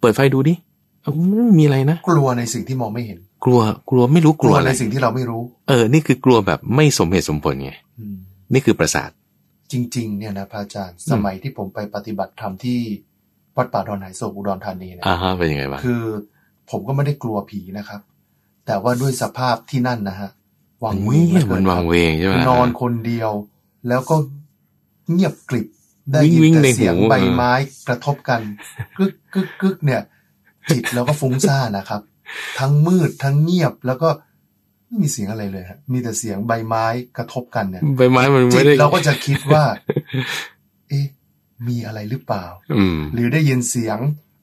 S2: เปิดไฟดูดิเอ้ามันไม่มีอะไรนะ
S1: กลัวในสิ่งที่มองไม่เห็น
S2: กลัวกลัวไม่รู้กลัวอะไร
S1: ในสิ่งที่เราไม่รู้
S2: เออ นี่คือกลัวแบบไม่สมเหตุสมผลไง
S1: อืม
S2: นี่คือประสาท
S1: จริง ๆ เนี่ยนะพระอาจารย์
S2: อืม
S1: สมัยที่ผมไปปฏิบัติธรรมที่วัดป่าดอนไหโศกอุดรธานีเนี่ย
S2: อ่าฮะเป็นยังไงบ้าง
S1: คือ ผมก็ไม่ได้กลัวผีนะครับ แต่ว่าด้วยสภาพที่นั่นนะฮะวังเวงเหลื
S2: นี่
S1: อเกิ
S2: มันวังเวงใช่ไหม
S1: นอนคนเดียว แล้วก็เงียบกริบได้ยิน
S2: วิ่งๆ
S1: แต่
S2: ใน
S1: เสียง
S2: หู
S1: ใบไม้กระทบกันกึกกึกกึกเนี่ย จิตเราก็ฟุ้งซ่านนะครับ ทั้งมืดทั้งเงียบแล้วก็ไม่มีเสียงอะไรเลยฮะมีแต่เสียงใบไม้กระทบกันเนี่ย
S2: ใบไม้มัน
S1: จิ
S2: ไม่
S1: ต
S2: ได้
S1: เราก็จะคิดว่า เอ๊ะมีอะไรหรือเปล่า
S2: อืม
S1: หรือได้ยินเสียง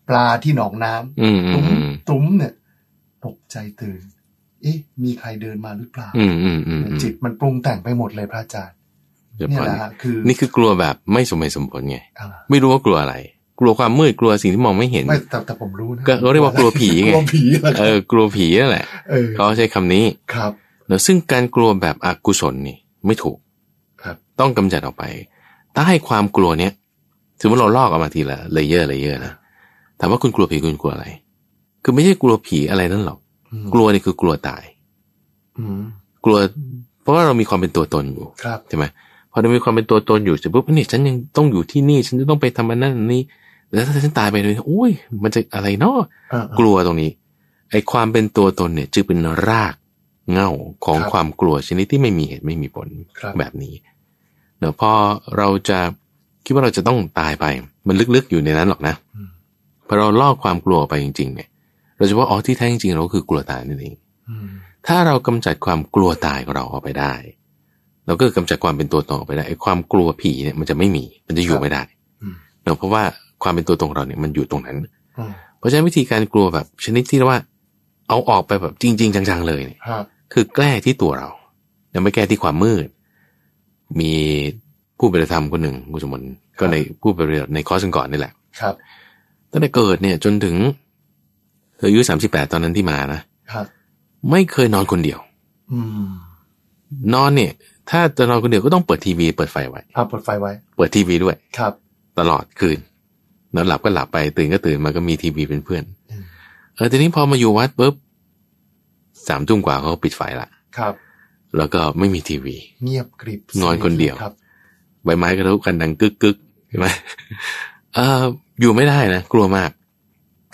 S1: ปลาที่หนองน้ำ
S2: อืมอื
S1: ตุ้
S2: ม
S1: ม
S2: อืม
S1: ตุ้มเนี่ยตกใจตื่น เอ๊ะ มีใครเดินมาหรือเปล่า
S2: อืมอืมอืมอืม
S1: จิตมันปรุงแต่งไปหมดเลยพระอาจารย์
S2: เดี๋ยว
S1: เนี่ย
S2: ก่อน
S1: แหละฮะคือ
S2: นี่คือกลัวแบบไม่สมเหตุสมผลไง
S1: อ่า
S2: ไม่รู้ว่ากลัวอะไร กลัวความมืดกลัวสิ่งที่มองไม่เห็น
S1: ไม่แต่แต่ผมรู้นะ
S2: ก็เขาเรียกว่ากลัวผีไง
S1: กลัวผีแหละครับเอ
S2: อกลัวผีนั่นแหละ
S1: เออ
S2: เขาใช้คำนี้
S1: ครับ
S2: เนอะซึ่งการกลัวแบบอกุศลนี่ไม่ถูก
S1: ครับ
S2: ต้องกำจัดออกไปถ้าให้ความกลัวเนี้ยสมมติเราลอกออกมาทีละ layer layer นะถามว่าคุณกลัวผีคุณกลัวอะไร คือไม่ใช่กลัวผีอะไรนั่นหรอก
S1: อืม
S2: กลัวนี่คือกลัวตาย
S1: อืม
S2: กลัว เพราะว่าเรามีความเป็นตัวตนอยู่
S1: ครับ
S2: ใช่ไหมพอเรามีความเป็นตัวตนอยู่เสร็จปุ๊บเนี่ยฉันยังต้องอยู่ที่นี่ ฉันจะต้องไปทำอันนั้นอันนี้ แล้วถ้าฉันตายไปเลยโอ้ย มันจะอะไรเนาะ
S1: เออเออก
S2: ลัวตรงนี้ ไอ้ความเป็นตัวตนเนี่ยจึงเป็นรากเหง้าของ
S1: ครับ
S2: ความกลัวชนิดที่ไม่มีเหตุไม่มีผล
S1: ครับ
S2: แบบนี้เดี๋ยวพอเราจะคิดว่าเราจะต้องตายไป มันลึกๆอยู่ในนั้นหรอกนะ
S1: อืม
S2: พอเราลอกความกลัวไปจริง ๆ เนี่ยเราจะว่าอ๋อที่แท้จริงๆเราก็คือกลัวตายนั่นเอง
S1: อืม
S2: ถ้าเรากำจัดความกลัวตายของเราออกไปได้ เราก็กำจัดความเป็นตัวตนออกไปได้ไอ้ความกลัวผีเนี่ยมันจะไม่มี มันจะอยู่ไม่ได้
S1: อืม
S2: เนอะเพราะว่า ความเป็นตัวตนของเราเนี่ยมันอยู่ตรงนั้น
S1: อืม
S2: เพราะฉะนั้นวิธีการกลัวแบบ ชนิดที่เรียกว่า เอาออกไปแบบจริง ๆ จังๆเลยเนี่ย
S1: ฮะ
S2: คือแกล้ที่ตัวเรายังไม่แก้ที่ความมืด มีผู้ปฏิธรรมคนหนึ่งคุณสมบัติก็ในผู้ปฏิบัติในคอร์สก่อนนี่แหละ
S1: ครับ
S2: ตั้งแต่เกิดเนี่ยจนถึงเธออายุสามสิบแปดตอนนั้นที่มานะ
S1: ครับ
S2: ไม่เคยนอนคนเดียว
S1: อืม
S2: นอนเนี่ย ถ้าจะนอนคนเดียวก็ต้องเปิดทีวี เปิดไฟไว้
S1: อ่าเปิดไฟไว้
S2: เปิดทีวีด้วย
S1: ครับ
S2: ตลอดคืน นอนหลับก็หลับไปตื่นก็ตื่นมาก็มีทีวีเป็นเพื่อน
S1: อืม
S2: เออทีนี้พอมาอยู่วัดปุ๊บสามทุ่มกว่าเขาก็ปิดไฟละ
S1: ครับ
S2: แล้วก็ไม่มีทีวี
S1: เงียบกริบ
S2: นอนคนเดียว
S1: ครับ
S2: ใบไม้กระทบกันดังกึกกึกใช่ไหมเอออยู่ไม่ได้นะกลัวมาก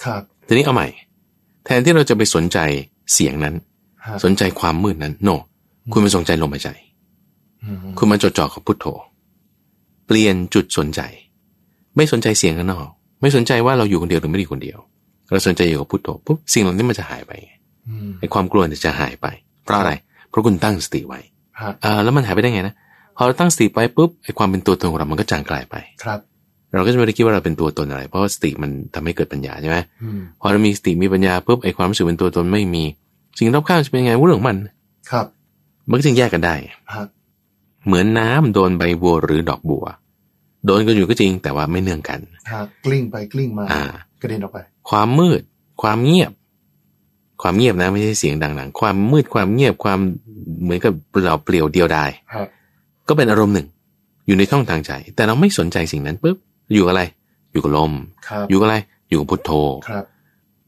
S1: ครับ
S2: ทีนี้เอาใหม่ แทนที่เราจะไปสนใจเสียงนั้น
S1: ฮะ
S2: สนใจความมืดนั้น โน คุณมาสนใจลมหายใจ
S1: อืม
S2: คุณมาจดจ่อกับพุทโธ เปลี่ยนจุดสนใจ ไม่สนใจเสียงข้างนอก ไม่สนใจว่าเราอยู่คนเดียวหรือไม่ได้อยู่คนเดียว เราสนใจอยู่กับพุทโธปุ๊บสิ่งเหล่านี้มันจะหายไป
S1: อืม
S2: ไอ้ความกลัวเนี่ยจะหายไป เพราะอะไร เพราะคุณตั้งสติไว้
S1: ฮะ
S2: อ่าแล้วมันหายไปได้ไงนะพอเราตั้งสติไปปุ๊บไอ้ความเป็นตัวตนของเรา มันก็จางกลายไป
S1: ครับ
S2: เราก็จะไม่ได้คิดว่าเราเป็นตัวตนอะไร เพราะว่าสติมันทำให้เกิดปัญญาใช่ไหม
S1: อืม
S2: พอเรามีสติมีปัญญาปุ๊บไอ้ความรู้สึกเป็นตัวตนไม่มี สิ่งรอบข้างจะเป็นยังไงเรื่องของมัน
S1: ครับ
S2: มันก็จึงแยกกันได้
S1: ฮะ
S2: เหมือนน้ำโดนใบบัวหรือดอกบัว โดนกันอยู่ก็จริง แต่ว่าไม่เนื่องกัน
S1: ฮะกลิ้งไปกลิ้งมา
S2: อ่า
S1: กระเด็นออกไป
S2: ความมืด ความเงียบ ความเงียบนะไม่ใช่เสียงดังๆความมืดความเงียบความเหมือนกับเราเปลี่ยวเดียวดาย
S1: ครับ
S2: ก็เป็นอารมณ์หนึ่ง อยู่ในท่องทางใจ แต่เราไม่สนใจสิ่งนั้นปุ๊บอยู่กับอะไร อยู่กับลม
S1: ครับ
S2: อยู่กับอะไร อยู่กับพุทโธ
S1: ครับ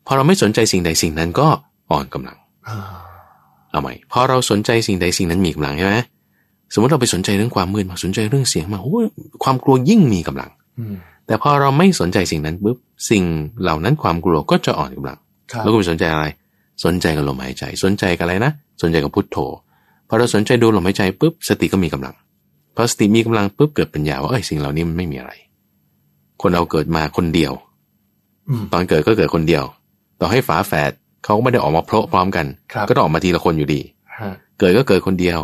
S2: พอเราไม่สนใจสิ่งใดสิ่งนั้นก็อ่อนกำลัง
S1: อ่า
S2: เอาใหม่พอเราสนใจสิ่งใดสิ่งนั้นมีกำลังใช่ไหม สมมติเราไปสนใจเรื่องความมืดมาสนใจเรื่องเสียงมาโอ้ยความกลัวยิ่งมีกำลัง
S1: อืม
S2: แต่พอเราไม่สนใจสิ่งนั้นปุ๊บสิ่งเหล่านั้นความกลัวก็จะอ่อนกำลัง
S1: ครับ
S2: แล้วก็ไปสนใจอะไร สนใจกับลมหายใจ สนใจกับอะไรนะ สนใจกับพุทโธพอเราสนใจดูลมหายใจปุ๊บสติก็มีกำลังพอสติมีกำลังปุ๊บเกิดปัญญาว่าเอ้ยสิ่งเหล่านี้มันไม่มีอะไร คนเราเกิดมาคนเดียว
S1: อืม
S2: ตอนเกิดก็เกิดคนเดียว ต่อให้ฝาแฝดเขาก็ไม่ได้ออกมาเพราะพร้อมกัน
S1: ครับ
S2: ก็ต้องออกมาทีละคนอยู่ดี
S1: ฮะ
S2: เกิดก็เกิดคนเดียว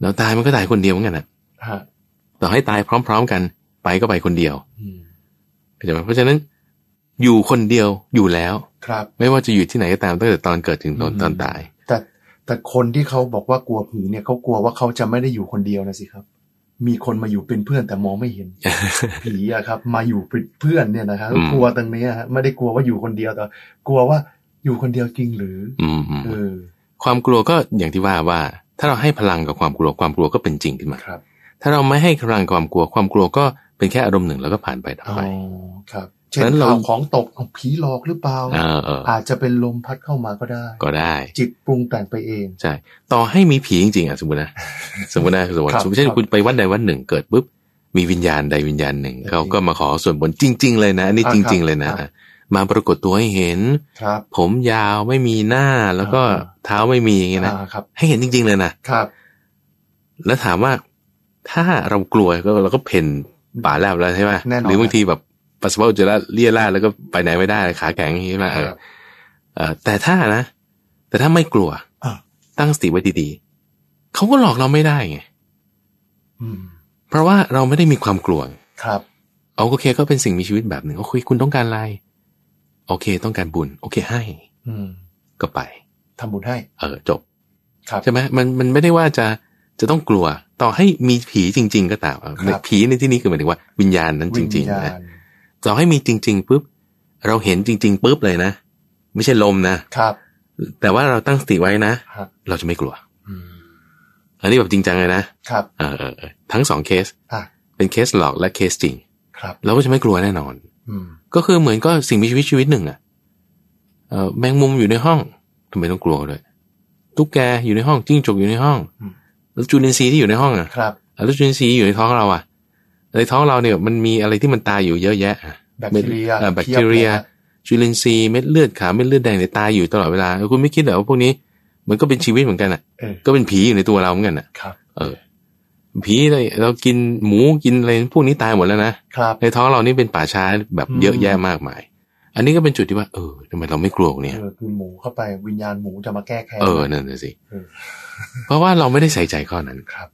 S2: แล้วตายมันก็ตายคนเดียวเหมือนกันนะ
S1: ฮะ
S2: ต่อให้ตายพร้อม ๆกัน ไปก็ไปคนเดียว
S1: อืม
S2: เข้าใจไหมเพราะฉะนั้น อยู่คนเดียวอยู่แล้ว
S1: ครับ
S2: ไม่ว่าจะอยู่ที่ไหนก็ตามตั้งแต่ตอนเกิดถึงตอนตอนตาย
S1: แต่แต่คนที่เขาบอกว่ากลัวผีเนี่ยเขากลัวว่าเขาจะไม่ได้อยู่คนเดียวนะสิครับ มีคนมาอยู่เป็นเพื่อนแต่มองไม่เห็น ผีอะครับ มาอยู่เป็นเพื่อนเนี่ยนะครับ
S2: อืม
S1: กลัวตรงเนี้ยฮะไม่ได้กลัวว่าอยู่คนเดียวแต่กลัวว่าอยู่คนเดียวจริงหรือ
S2: อืมอืม
S1: เออ
S2: ความกลัวก็อย่างที่ว่าว่า ถ้าเราให้พลังกับความกลัวความกลัวก็เป็นจริงขึ้นมา
S1: ครับ
S2: ถ้าเราไม่ให้พลังกับความกลัวความกลัวก็เป็นแค่อารมณ์หนึ่งแล้วก็ผ่านไปดับ
S1: อ๋อ
S2: ไป
S1: ครับเช่
S2: เพราะฉะนั้นนเรา
S1: ข่าวของตกเอาผีหลอกหรือเปล่า
S2: เออเออ
S1: อาจจะเป็นลมพัดเข้ามาก็ได้
S2: ก็ได้
S1: จิตปรุงแต่งไปเอง
S2: ใช่ต่อให้มีผีจริงๆอะสมมตินะสมมตินะสมมติ
S1: ครับ
S2: สมมติเช่น
S1: ครับ
S2: คุณไปวัดใดวัดหนึ่งเกิดปุ๊บมีวิญญาณใดวิญญาณหนึ่ง
S1: จริง
S2: เขาก็มาขอส่วนบนจริง ๆ เลยนะอันนี่
S1: อ่า
S2: จ
S1: ครับ
S2: ริง ๆ เลยนะครับ มาปรากฏตัวให้เห็น
S1: ครับ
S2: ผมยาวไม่มีหน้าแล้วก็
S1: อ่า
S2: เท้าไม่มีอย่างเงี้ยนะ
S1: อ่าครับ
S2: ให้เห็นจริง ๆ เลยนะครับ แล้วถามว่าถ้าเรากลัวก็เราก็เพ่นป่าแลบแล้วใช่ไหม
S1: แน่นอน
S2: หรือบางทีแบบปัสสาวะอุจจาระเลี่ยราดแล้วก็ไปไหนไม่ได้ขาแข็งอย่างงี้ใช่ไหมเออ
S1: ครับ
S2: เออแต่ถ้านะ แต่ถ้าไม่กลัว
S1: อ่า
S2: ตั้งสติไว้ดีๆเขาก็หลอกเราไม่ได้ไง
S1: อืม
S2: เพราะว่าเราไม่ได้มีความกลัว
S1: ครับ
S2: เอาโอเคก็เป็นสิ่งมีชีวิตแบบหนึ่งโอเคคุณต้องการอะไร โอเค ต้องการบุญ โอเคให้
S1: อืม
S2: ก็ไป
S1: ทำบุญให้
S2: เออจบ
S1: ครับ
S2: ใช่ไหมมันมันไม่ได้ว่าจะจะต้องกลัว ต่อให้มีผีจริง ๆ ก็ตามเอา
S1: ครับ
S2: ผีในที่นี้คือหมายถึงว่าวิญญาณนั้นจ
S1: วิญ
S2: ริง
S1: ญา
S2: ๆนะ
S1: ณ
S2: ต่อให้มีจริง ๆปุ๊บเราเห็นจริง ๆปุ๊บเลยนะไม่ใช่ลมนะ
S1: ครับ
S2: แต่ว่าเราตั้งสติไว้นะ
S1: ครับ
S2: เราจะไม่กลัว
S1: อืม
S2: อันนี้แบบจริงจังเลยนะครับเออเออเออทั้งสองเคส
S1: อะ
S2: เป็นเคสหลอกและเคสจริง
S1: ครับ
S2: เราก็จะไม่กลัวแน่นอน
S1: อืม
S2: ก็คือเหมือนก็สิ่งมีชีวิตชีวิตหนึ่งอะเออแมงมุมอยู่ในห้องทำไมต้องกลัวด้วยตุ๊กแกอยู่ในห้องจิ้งจกอยู่ในห้องแล้วจุลินทรีย์ที่อยู่ในห้องอะ
S1: ครับ
S2: แล้วจุลินทรีย์อยู่ในท้องเราอะในท้องเราเนี่ยมันมีอะไรที่มันตายอยู่เยอะแยะอะ
S1: แบคทีเรีย
S2: เอ่อแบคทีเรีย
S1: พีบลฮะ
S2: จุลินทรีย์เม็ดเลือดขาวเม็ดเลือดแดงเนี่ยตายอยู่ตลอดเวลาแล้วคุณไม่คิดเหรอว่าพวกนี้ มันก็เป็นชีวิตเหมือนกันอะ
S1: เออ
S2: ก็เป็นผีอยู่ในตัวเราเหมือนกันอะ
S1: ครับ
S2: เออ ผีเลยเรากินหมูกินอะไรพวกนี้ตายหมดแล้วนะครับในท้องเรานี่เป็นป่าช้าแบบ
S1: อืม
S2: เยอะแยะมากมาย อันนี้ก็เป็นจุดที่ว่าเออทำไมเราไม่กลัวพวกเนี่ย
S1: เออคือหมูเข้าไปวิญญาณหมูจะมาแก้แค้น
S2: เออนั่นน่ะสิ
S1: เออ
S2: เพราะว่าเราไม่ได้ใส่ใจข้อนั้น
S1: ครับ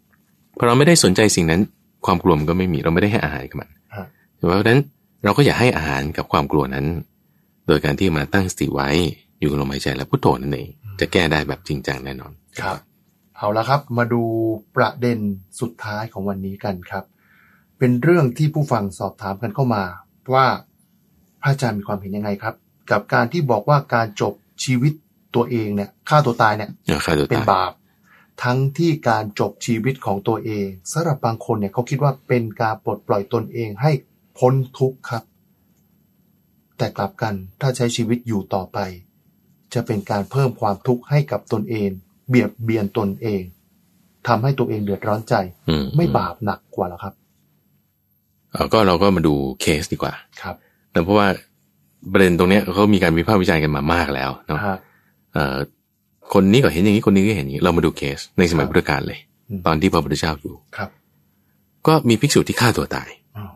S2: พอเราไม่ได้สนใจสิ่งนั้น ความกลัวมันก็ไม่มีเราไม่ได้ให้อาหารกับมัน
S1: ฮะ
S2: เพราะฉะนั้นเราก็อย่าให้อาหารกับความกลัวนั้น โดยการที่มาตั้งสติไว้อยู่กับลมหายใจและพุทโธนั่นเองจะแก้ได้แบบจริงจังแน่นอน
S1: ครับ เอาละครับ มาดูประเด็นสุดท้ายของวันนี้กันครับ เป็นเรื่องที่ผู้ฟังสอบถามกันเข้ามา ว่าพระอาจารย์มีความเห็นยังไงครับ กับการที่บอกว่าการจบชีวิตตัวเองเนี่ยฆ่าตัวตายเนี่ย
S2: เออฆ่าตัว
S1: เป็น
S2: ตาย
S1: บาป ทั้งที่การจบชีวิตของตัวเองสำหรับบางคนเนี่ยเขาคิดว่าเป็นการปลดปล่อยตนเองให้พ้นทุกข์ครับ แต่กลับกันถ้าใช้ชีวิตอยู่ต่อไป จะเป็นการเพิ่มความทุกข์ให้กับตนเอง เบียดเบียนตนเองทำให้ตัวเองเดือดร้อนใจ
S2: อืม
S1: ไม่บาปหนักกว่าหรอครับ
S2: เออก็เราก็มาดูเคสดีกว่า
S1: ครับ
S2: แต่เพราะว่าประเด็นตรงเนี้ยเขามีการวิพากษ์วิจารณ์กันมามากแล้วเนาะ
S1: ฮะ
S2: เอ่อคนนี้ก็เห็นอย่างนี้คนนี้ก็เห็นอย่างนี้เรามาดูเคสในสมัย
S1: ครับ
S2: พุทธกาลเลย
S1: อืม
S2: ตอนที่พระพุทธเจ้าอยู่
S1: ครับ
S2: ก็มีภิกษุที่ฆ่าตัวตาย
S1: อ้าว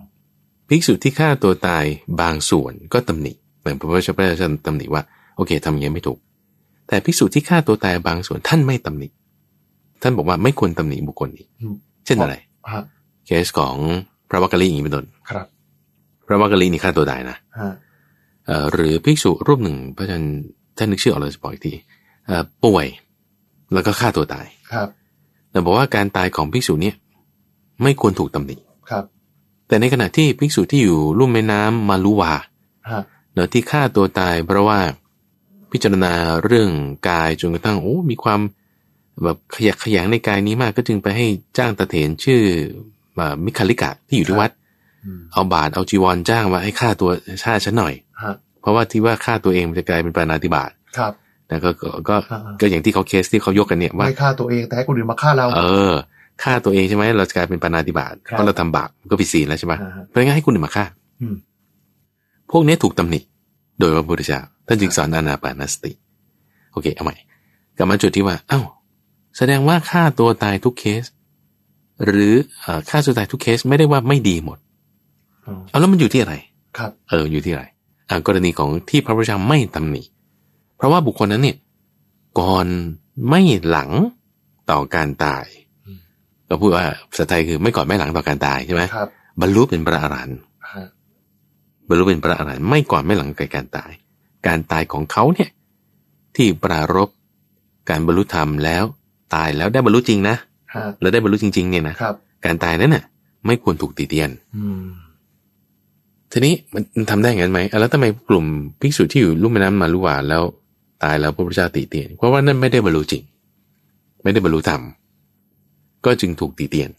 S2: ภิกษุที่ฆ่าตัวตายบางส่วนก็ตำหนิเหมือนพระพุทธเจ้าตำหนิว่าโอเคทำอย่างนี้ไม่ถูก แต่ภิกษุที่ฆ่าตัวตายบางส่วนท่านไม่ตำหนิ ท่านบอกว่าไม่ควรตำหนิบุคคลนี้
S1: อืม
S2: เช่นอะไร
S1: ฮะ
S2: เคสของพระวักกะลีอย่างนี้เป็นต้น
S1: ครับ
S2: พระวักกะลีนี่ฆ่าตัวตายนะ
S1: ฮะ
S2: เอ่อหรือภิกษุรูปหนึ่งพระอาจารย์ท่านนึกชื่อออกเราจะบอกอีกทีเอ่อป่วย แล้วก็ฆ่าตัวตาย
S1: ครับ
S2: แต่บอกว่าการตายของภิกษุเนี่ยไม่ควรถูกตำหนิ
S1: ครับ
S2: แต่ในขณะที่ภิกษุที่อยู่ลุ่มแม่น้ำมาลุวา
S1: ฮะ
S2: เนอะที่ฆ่าตัวตายเพราะว่า พิจารณาเรื่องกายจนกระทั่งโอ้มีความแบบขยักขยงในกายนี้มากก็จึงไปให้จ้างตาเถนชื่อเอ่อมิคาลิกะที่อยู่ที่วัด
S1: อืม
S2: เอาบาทเอาจีวรจ้างมาให้ฆ่าตัวชาติฉันหน่อย
S1: ฮะ
S2: เพราะว่าที่ว่าฆ่าตัวเองมันจะกลายเป็นปาณาติบาต
S1: ครับ
S2: นะก็ก็ก็
S1: อ่า
S2: ก็อย่างที่เขาเคสที่เขายกกันเนี่ยว่า
S1: ไม่ฆ่าตัวเองแต่ให้คนอื่นมาฆ่าเรา
S2: เออฆ่าตัวเองใช่ไหมเราจะกลายเป็นปาณาติบาต
S1: ครับ
S2: เพราะเราทำบาปก็ผิดศีลแล้วใช่ไหม
S1: อ่าฮะ
S2: เพราะงั้นให้คนอื่นมาฆ่า
S1: อืม
S2: พวกนี้ถูกตำหนิโดยพระพุทธเจ้า ท่านจึงสอนอานาปานสติ โอเค เอาใหม่กลับมาจุดที่ว่า เอ้า แสดงว่าฆ่าตัวตายทุกเคส หรือเอ่อฆ่าตัวตายทุกเคสไม่ได้ว่าไม่ดีหมด
S1: อ๋อ
S2: เอาแล้วมันอยู่ที่อะไร
S1: ครับ
S2: เออ อยู่ที่อะไรอ่ากรณีของที่พระพุทธเจ้าไม่ตำหนิ เพราะว่าบุคคลนั้นเนี่ย ก่อนไม่หลังต่อการตาย
S1: อืม
S2: ก็พูดว่าภาษาไทยคือไม่ก่อนไม่หลังต่อการตายใช่ไหม
S1: ครับ
S2: บรรลุเป็นพระอรหันต์
S1: ฮะ
S2: บรรลุเป็นพระอรหันต์ไม่ก่อนไม่หลังเกิดการตาย การตายของเขาเนี่ยที่ปรารบการบรรลุธรรมแล้ว ตายแล้วได้บรรลุจริงนะ
S1: ฮะ
S2: แล้วได้บรรลุจริง ๆ เนี่ยนะครับการตายนั้นน่ะ ไม่ควรถูกตีเตียน
S1: อืม
S2: ทีนี้มันมันทำได้อย่างนั้นไหมอะแล้วทำไมกลุ่มภิกษุที่อยู่ลุ่มแม่น้ำมารุวาแล้ว ตายแล้วพระพุทธเจ้าตีเตียน เพราะว่านั่นไม่ได้บรรลุจริง ไม่ได้บรรลุธรรมก็จึงถูกตีเตียน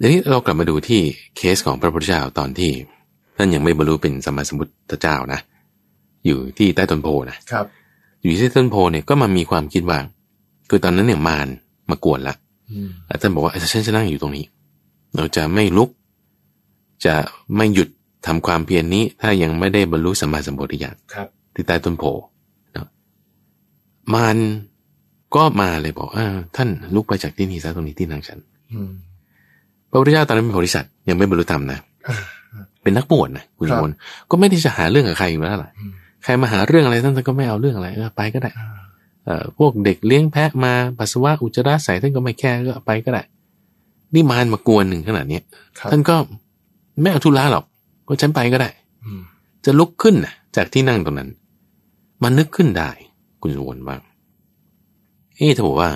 S2: ทีนี้เรากลับมาดูที่เคสของพระพุทธเจ้าตอนที่ท่านยังไม่บรรลุเป็นสมมาสมพุทธเจ้านะ อยู่ที่ใต้ต้นโพนะ
S1: ครับ
S2: อยู่ที่ต้นโพเนี่ยก็มามีความคิดว่าคือตอนนั้นเนี่ยมารมากวนละ
S1: อืม
S2: แล้วท่านบอกว่าเอ้ยฉันจะนั่งอยู่ตรงนี้ เราจะไม่ลุก จะไม่หยุดทำความเพียรนนี้ถ้ายังไม่ได้บรรลุสัมมาสัมโพธิญาณ
S1: ครับ
S2: ที่ใต้ต้นโพเนาะมารก็มาเลยบอกอาท่านลุกไปจากที่นี่ซะตรงนี้ที่นั่งฉัน
S1: อืม
S2: พระพุทธเจ้าตอนนั้นเป็นโพธิสัตว์ยังไม่บรรลุธรรมนะ
S1: อ่า
S2: เป็นนักบวชนะคุณ
S1: ครับ
S2: มนก็ไม่ได้จะหาเรื่องกับใครอยู่แล้วล่ะ
S1: อืม
S2: ใครมาหาเรื่องอะไรท่านก็ไม่เอาเรื่องอะไรเออไปก็ได้
S1: อ่า
S2: เอ่อพวกเด็กเลี้ยงแพะมาปัสสาวะอุจจาระใส่ท่านก็ไม่แคร์ก็ไปก็ได้นี่มารมากวนหนึ่งขนาดเนี้ย
S1: ครับ
S2: ท่านก็ไม่เอาทุระหรอก ก็ฉันไปก็ได้
S1: อืม
S2: จะลุกขึ้นนะจากที่นั่งตรงนั้น มันนึกขึ้นได้ คุณสมวนบ้างเอ๊ะถ้าบอกว่า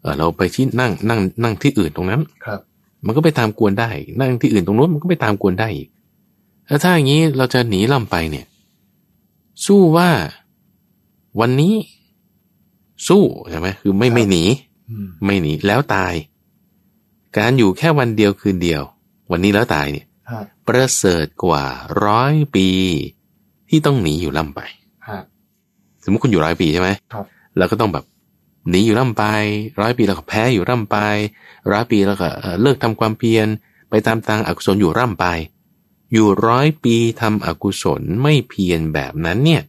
S2: เออเราไปที่นั่งนั่งนั่งที่อื่นตรงนั้น
S1: ครับ
S2: มันก็ไปตามกวนได้ นั่งที่อื่นตรงนู้นมันก็ไปตามกวนได้อีกแล้วถ้าอย่างนี้เราจะหนีลำไปเนี่ย สู้ว่า วันนี้ สู้ใช่ไหมคือไม่ไม่หนี
S1: อืม
S2: ไม่หนีแล้วตาย การอยู่แค่วันเดียวคืนเดียว วันนี้แล้วตายเนี่ย
S1: ฮะ
S2: ประเสริฐกว่าร้อยปี ที่ต้องหนีอยู่ล่ำไป
S1: ฮะ
S2: สมมติคุณอยู่ร้อยปีใช่ไหม
S1: ครับ
S2: เราก็ต้องแบบหนีอยู่ล่ำไปร้อยปีแล้วก็แพ้อยู่ร่ำไปร้อยปีแล้วก็เอ่อเลิกทำความเพียรไปตามทางอกุศลอยู่ร่ำไป อยู่ร้อยปีทำอกุศลไม่เพียรแบบนั้นเนี่ย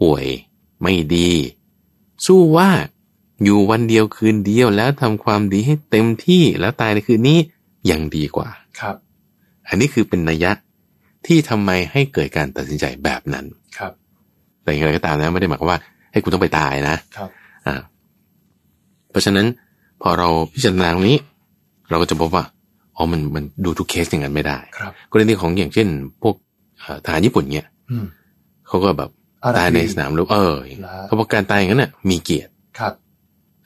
S2: ห่วยไม่ดี สู้ว่าอยู่วันเดียวคืนเดียวแล้วทำความดีให้เต็มที่แล้วตายในคืนนี้ยังดีกว่า
S1: ครับ
S2: อันนี้คือเป็นนัยยะที่ทำไมให้เกิดการตัดสินใจแบบนั้น
S1: ครับ
S2: แต่อย่างไรก็ตามนะไม่ได้หมายความว่า ให้คุณต้องไปตายนะครับอ่าเพราะฉะนั้นพอเราพิจารณาตรงนี้ เราก็จะพบว่า อ๋อมันมันดูทุกเคสอย่างนั้นไม่ได้
S1: ครับ
S2: กรณีของอย่างเช่น พวกเอ่อทหารญี่ปุ่นเนี่ย
S1: อืม
S2: เขาก็แบบ
S1: อารา
S2: ตายใน
S1: คี
S2: สนามรบเออ
S1: นะ
S2: เขาบอกการตายอย่างนั้นน่ะมีเกียรติ
S1: ครับ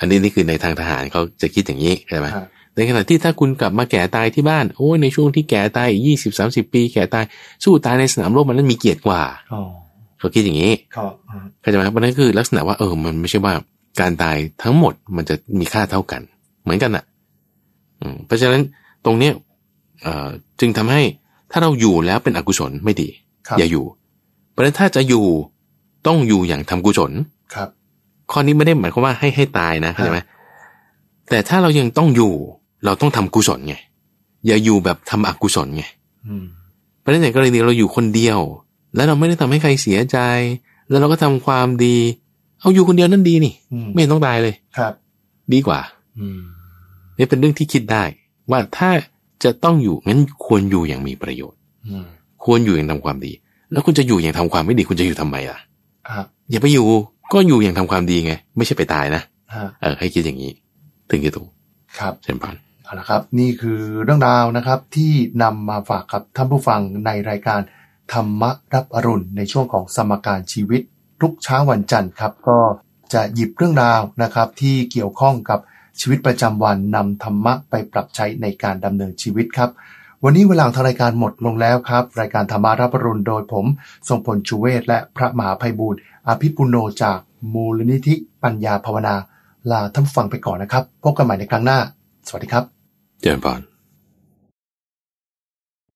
S2: อันนี้นี่คือในทางทหารเขาจะคิดอย่างนี้ใช่ไหม
S1: ฮะ
S2: ในขณะที่ถ้าคุณกลับมาแก่ตายที่บ้านโอ้ยในช่วงที่แก่ตายยี่สิบสามสิบปีแก่ตายสู้ตายในสนามรบมันนั้นมีเกียรติกว่า
S1: อ๋อ
S2: เขาคิดอย่างนี้
S1: ก็อืม
S2: เข้าใจไหมครับเพราะนั่นคือลักษณะว่าเออมันไม่ใช่ว่าการตายทั้งหมดมันจะมีค่าเท่ากัน เหมือนกันอะอืมเพราะฉะนั้น ตรงเนี้ยเอ่อจึงทำให้ถ้าเราอยู่แล้วเป็นอกุศลไม่ดี
S1: ครับ
S2: อย่าอยู่ เพราะฉะนั้นถ้าจะอยู่ต้องอยู่อย่างทำกุศล
S1: ครับ
S2: ข้อนี้ไม่ได้หมายความว่าให้ให้ตายนะเข้าใจไหมแต่ถ้าเรายังต้องอยู่ เราต้องทำกุศลไงอย่าอยู่แบบทำอกุศลไง
S1: อืม
S2: เพราะฉะนั้นในกรณีเราอยู่คนเดียว แล้วเราไม่ได้ทำให้ใครเสียใจ แล้วเราก็ทำความดี เอาอยู่คนเดียวนั่นดีนี่
S1: อืม
S2: ไม่เห็นต้องตายเลย
S1: ครับ
S2: ดีกว่า
S1: อืม
S2: นี่เป็นเรื่องที่คิดได้ ว่าถ้าจะต้องอยู่งั้นควรอยู่อย่างมีประโยชน์
S1: อืม
S2: ควรอยู่อย่างทำความดี แล้วคุณจะอยู่อย่างทำความไม่ดีคุณจะอยู่ทำไมล่ะ
S1: ฮะ
S2: อย่าไปอยู่ก็อยู่อย่างทำความดีไง ไม่ใช่ไปตายนะ
S1: ฮะ
S2: เออให้คิดอย่างนี้ ถึงจะถูก
S1: ครับ
S2: เช่นพัน
S1: เอาละครับ นี่คือเรื่องราวนะครับที่นำมาฝากกับท่านผู้ฟังในรายการธรรมรับอรุณในช่วงของสมการชีวิต ทุกเช้าวันจันทร์ครับ ก็จะหยิบเรื่องราวนะครับที่เกี่ยวข้องกับ ชีวิตประจำวันนำธรรมะไปปรับใช้ในการดำเนินชีวิตครับ วันนี้เวลาของทางรายการหมดลงแล้วครับ รายการธรรมารับรุณโดยผมทรงพลชูเวศและพระมหาภัยบูรณ์อภิปุโนจากมูลนิธิปัญญาภาวนา ลาท่านฟังไปก่อนนะครับ พบกันใหม่ในครั้งหน้า สวัสดีครับ
S2: เจริญพร